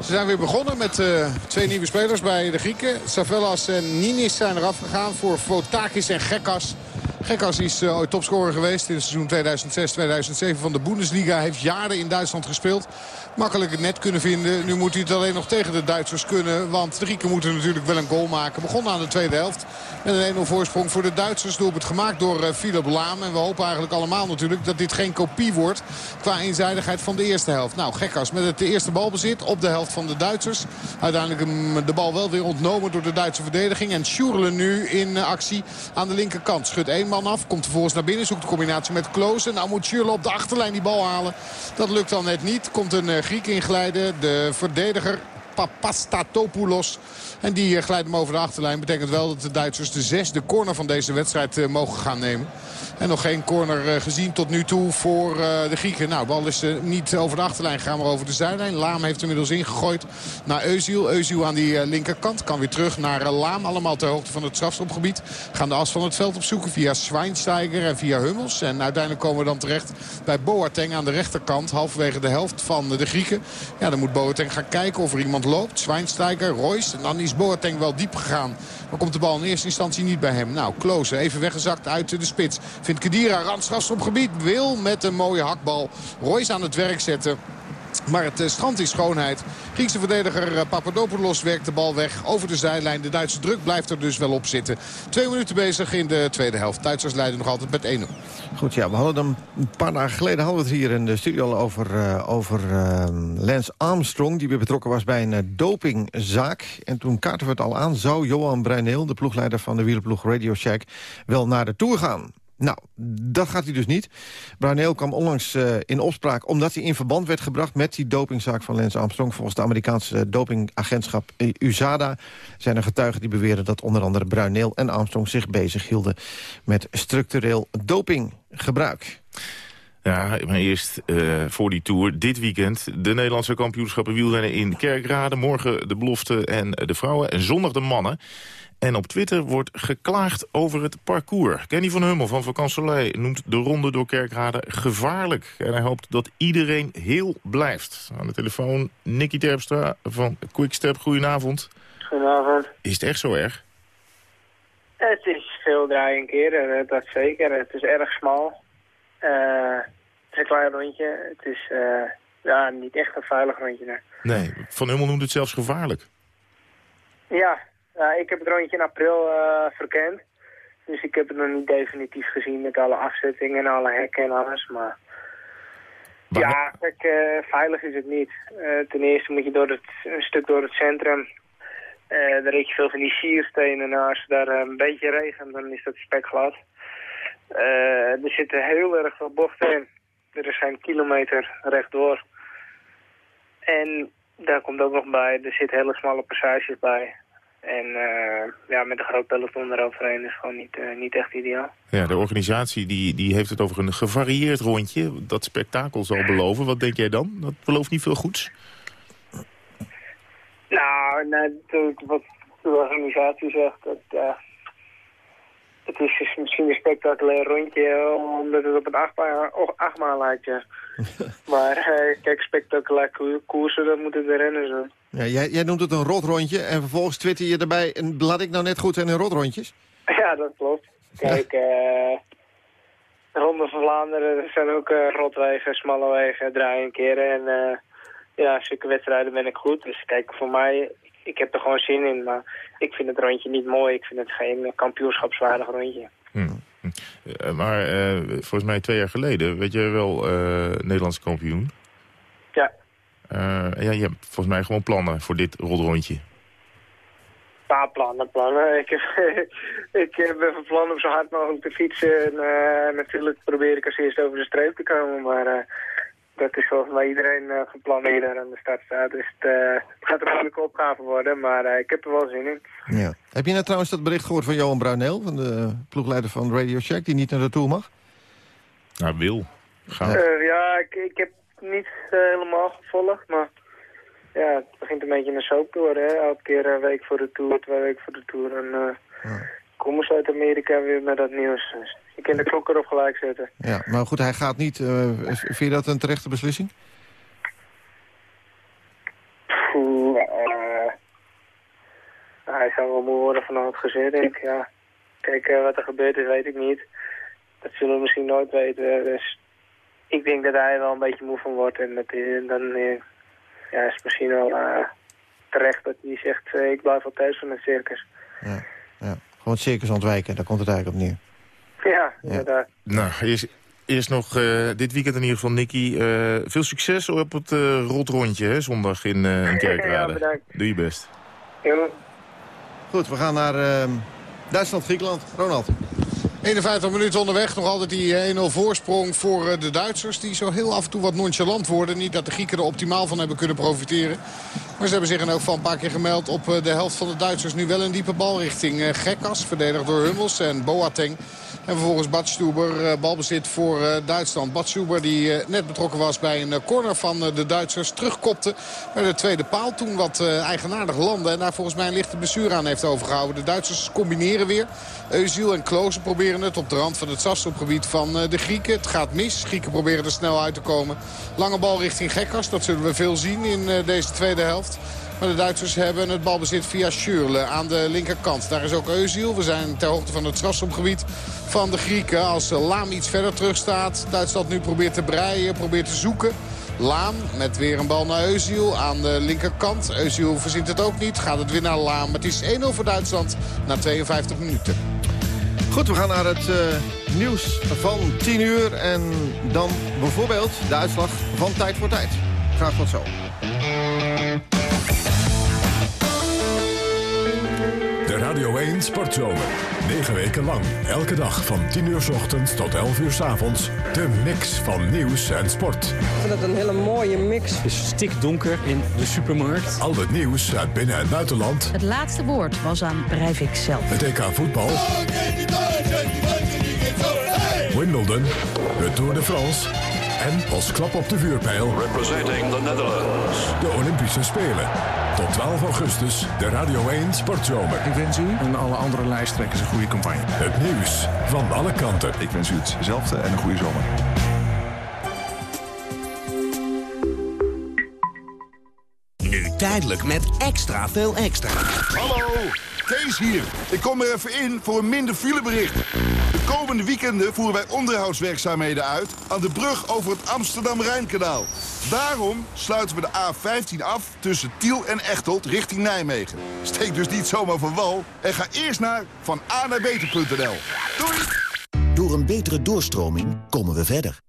Ze zijn weer begonnen met eh, twee nieuwe spelers bij de Grieken. Savellas en Ninis zijn eraf gegaan voor Fotakis en Gekkas. Gekkas is eh, ooit topscorer geweest in het seizoen 2006-2007 van de Bundesliga. Heeft jaren in Duitsland gespeeld. Makkelijk het net kunnen vinden. Nu moet hij het alleen nog tegen de Duitsers kunnen. Want de Grieken moeten natuurlijk wel een goal maken. Begonnen aan de tweede helft. Met een 1-0 voorsprong voor de Duitsers. Doelpunt gemaakt door eh, Philip Laam. En we hopen eigenlijk allemaal natuurlijk dat dit geen kopie wordt. Qua eenzijdigheid van de eerste helft. Nou, Gekkas met het eerste balbezit op de helft van de Duitsers. Uiteindelijk de bal wel weer ontnomen door de Duitse verdediging. En Sjoerle nu in eh, actie aan de linkerkant. Schudt één man af, komt vervolgens naar binnen. Zoekt de combinatie met Kloos. En nou moet Sjoerle op de achterlijn die bal halen. Dat lukt dan net niet. Komt een eh, Griek inglijden. De verdediger Papastatopoulos. En die eh, glijdt hem over de achterlijn. Betekent wel dat de Duitsers de zesde corner van deze wedstrijd eh, mogen gaan nemen. En nog geen corner eh, gezien tot nu toe voor de Grieken. Nou, bal is niet over de achterlijn gegaan, maar over de zijlijn. Laam heeft inmiddels ingegooid naar Eusiel. Eusiel aan die linkerkant kan weer terug naar Laam. Allemaal ter hoogte van het strafschopgebied. Gaan de as van het veld opzoeken via Schweinsteiger en via Hummels. En uiteindelijk komen we dan terecht bij Boateng aan de rechterkant. Halverwege de helft van de Grieken. Ja, dan moet Boateng gaan kijken of er iemand loopt. Schweinsteiger, Royce. En dan is Boateng wel diep gegaan. Maar komt de bal in eerste instantie niet bij hem. Nou, Klose even weggezakt uit de spits. Vindt Kedira, randstrafschopgebied. Wil met een mooie hakbal Royce aan het werk zetten. Maar het eh, strand is schoonheid. Griekse verdediger eh, Papadopoulos werkt de bal weg over de zijlijn. De Duitse druk blijft er dus wel op zitten. Twee minuten bezig in de tweede helft. Duitsers leiden nog altijd met 1-0. Goed, ja, we hadden hem een paar dagen geleden hadden we het hier in de studio al over, eh, over eh, Lance Armstrong... die weer betrokken was bij een dopingzaak. En toen kaarten we het al aan, zou Johan Bruineel... de ploegleider van de wielerploeg Radio Shack, wel naar de Tour gaan. Nou, dat gaat hij dus niet. Bruineel kwam onlangs eh, in opspraak omdat hij in verband werd gebracht... met die dopingzaak van Lance Armstrong. Volgens de Amerikaanse dopingagentschap USADA zijn er getuigen die beweren... dat onder andere Bruineel en Armstrong zich bezig hielden met structureel dopinggebruik. Ja, maar eerst eh, voor die Tour. Dit weekend de Nederlandse kampioenschappen wielrennen in Kerkrade. Morgen de belofte en de vrouwen. En zondag de mannen. En op Twitter wordt geklaagd over het parcours. Kenny van Hummel van Vakant Soleil noemt de ronde door Kerkrade gevaarlijk. En hij hoopt dat iedereen heel blijft. Aan de telefoon Nicky Terpstra van Quickstep. Goedenavond. Goedenavond. Is het echt zo erg? Het is veel draaien keren, eh, dat zeker. Het is erg smal. Eh, het is een klein rondje. Het is eh, ja, niet echt een veilig rondje. nee. Nee, Van Hummel noemt het zelfs gevaarlijk. Ja, ik heb het rondje in april eh, verkend. Dus ik heb het nog niet definitief gezien met alle afzettingen en alle hekken en alles. Maar ja, kijk, veilig is het niet. Ten eerste moet je door het, een stuk door het centrum. Eh daar rit je veel van die sierstenen. Nou, als het daar een beetje regent, dan is dat spekglad. Eh, er zitten heel erg veel bochten in. Er is geen kilometer rechtdoor. En daar komt ook nog bij, er zitten hele smalle passages bij. En eh, ja, met een groot peloton eroverheen is gewoon niet, eh, niet echt ideaal. Ja, de organisatie die, die heeft het over een gevarieerd rondje. Dat spektakel zal beloven. Wat denk jij dan? Dat belooft niet veel goeds? Nou, natuurlijk wat de organisatie zegt, dat, het is dus misschien een spectaculair rondje, omdat het op een achtbaan, achtbaan lijkt, (laughs) ja. maar eh, kijk, spectaculair koer- koersen, dat moeten de renners doen. Ja, jij, jij noemt het een rotrondje en vervolgens twitter je erbij... en laat ik nou net goed zijn in rotrondjes? (laughs) Ja, dat klopt. Kijk, eh de Ronde van Vlaanderen er zijn ook eh, rotwegen, smalle wegen, draaien keren. En eh, ja, zulke wedstrijden ben ik goed. Dus kijk, voor mij, ik heb er gewoon zin in. Maar ik vind het rondje niet mooi. Ik vind het geen kampioenschapswaardig rondje. Eh, maar eh, volgens mij twee jaar geleden werd je wel eh Nederlands kampioen. Ja. Ja, je hebt volgens mij gewoon plannen voor dit rotrondje. Ja, plannen, plannen. (laughs) Ik heb, ik heb van plan om zo hard mogelijk te fietsen. En natuurlijk probeer ik als eerste over de streep te komen. Maar dat is volgens mij iedereen eh van plan die daar aan de start staat. Dus het, eh, het gaat een moeilijke opgave worden. Maar eh, ik heb er wel zin in. Ja. Heb je nou trouwens dat bericht gehoord van Johan Bruineel... van de ploegleider van Radio Shack, die niet naar de Tour mag? Nou, wil. Gaan. Eh, ja, ik, ik heb het niet helemaal gevolgd, maar ja, het begint een beetje een soap te worden. Hè? Elke keer een week voor de Tour, twee weken voor de Tour. En eh komen ze uit Amerika weer met dat nieuws. Dus je kunt de klok erop gelijk zetten. Ja, maar goed, hij gaat niet. eh, vind je dat een terechte beslissing? Poeh, eh, hij zou wel moe worden van het gezin, denk ik. Ja. Kijk, eh, wat er gebeurd is, weet ik niet. Dat zullen we misschien nooit weten. Dus ik denk dat hij wel een beetje moe van wordt. En dat hij, dan ja, is misschien wel terecht dat hij zegt... ik blijf wel thuis van het circus. Gewoon het circus ontwijken, daar komt het eigenlijk op neer. Ja, inderdaad. Nou, eerst, eerst nog eh, dit weekend in ieder geval, Nicky. eh, veel succes op het eh rotrondje, hè, zondag in, eh in Kerkrade. Ja, bedankt. Doe je best. Goed, we gaan naar ehm, Duitsland-Griekenland. Ronald. 51 minuten onderweg. Nog altijd die 1-0 voorsprong voor eh, de Duitsers. Die zo heel af en toe wat nonchalant worden. Niet dat de Grieken er optimaal van hebben kunnen profiteren. Maar ze hebben zich in elk geval een paar keer gemeld op eh, de helft van de Duitsers. Nu wel een diepe bal richting eh, Gekkas. Verdedigd door Hummels en Boateng. En vervolgens Bad Stuber, eh, balbezit voor Duitsland. Bad Stuber die net betrokken was bij een corner van de Duitsers. Terugkopte bij de tweede paal. Toen wat eigenaardig landde. En daar volgens mij een lichte blessure aan heeft overgehouden. De Duitsers combineren weer. Eusiel en Klose proberen het op de rand van het strafschopgebied van de Grieken. Het gaat mis. Grieken proberen er snel uit te komen. Lange bal richting Gekkas. Dat zullen we veel zien in deze tweede helft. Maar de Duitsers hebben het balbezit via Schürrle aan de linkerkant. Daar is ook Eusiel. We zijn ter hoogte van het strafschopgebied van de Grieken. Als Laam iets verder terug staat. Duitsland nu probeert te breien, probeert te zoeken. Laam met weer een bal naar Eusiel aan de linkerkant. Eusiel verzint het ook niet. Gaat het weer naar Laam. Het is 1-0 voor Duitsland na 52 minuten. Goed, we gaan naar het eh, nieuws van 10 uur. En dan bijvoorbeeld de uitslag van Tijd voor Tijd. Graag tot zo. Radio 1 Sportzomer. 9 weken lang, elke dag van 10 uur 's ochtends tot 11 uur 's avonds. De mix van nieuws en sport. Ik vind het een hele mooie mix. Het is stikdonker in de supermarkt. Al het nieuws uit binnen- en buitenland. Het laatste woord was aan Breivik zelf. Het EK voetbal. Wimbledon. De Tour de France. En als klap op de vuurpijl. Representing the Netherlands. De Olympische Spelen. Tot 12 augustus, de Radio 1 Sportzomer. Ik wens u en alle andere lijsttrekkers een goede campagne. Het nieuws van alle kanten. Ik wens u hetzelfde en een goede zomer. Nu tijdelijk met extra veel extra. Hallo, Kees hier. Ik kom er even in voor een minder filebericht. De komende weekenden voeren wij onderhoudswerkzaamheden uit... aan de brug over het Amsterdam-Rijnkanaal. Daarom sluiten we de A15 af tussen Tiel en Echteld richting Nijmegen. Steek dus niet zomaar van wal en ga eerst naar van A naar beter.nl. Doei! Door een betere doorstroming komen we verder.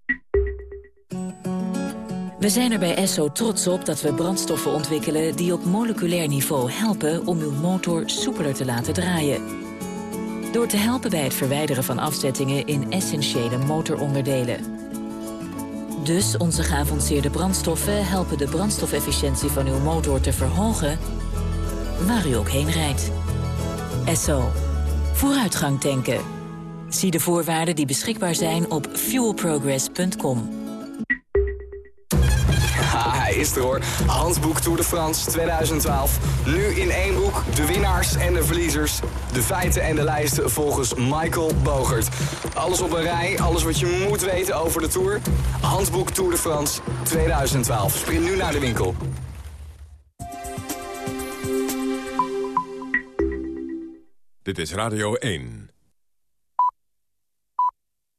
We zijn er bij Esso trots op dat we brandstoffen ontwikkelen... die op moleculair niveau helpen om uw motor soepeler te laten draaien. Door te helpen bij het verwijderen van afzettingen in essentiële motoronderdelen. Dus onze geavanceerde brandstoffen helpen de brandstofefficiëntie van uw motor te verhogen... waar u ook heen rijdt. Esso. Vooruitgang tanken. Zie de voorwaarden die beschikbaar zijn op fuelprogress.com. Handboek Tour de France 2012. Nu in één boek de winnaars en de verliezers. De feiten en de lijsten volgens Michael Bogert. Alles op een rij, alles wat je moet weten over de Tour. Handboek Tour de France 2012. Sprint nu naar de winkel. Dit is Radio 1.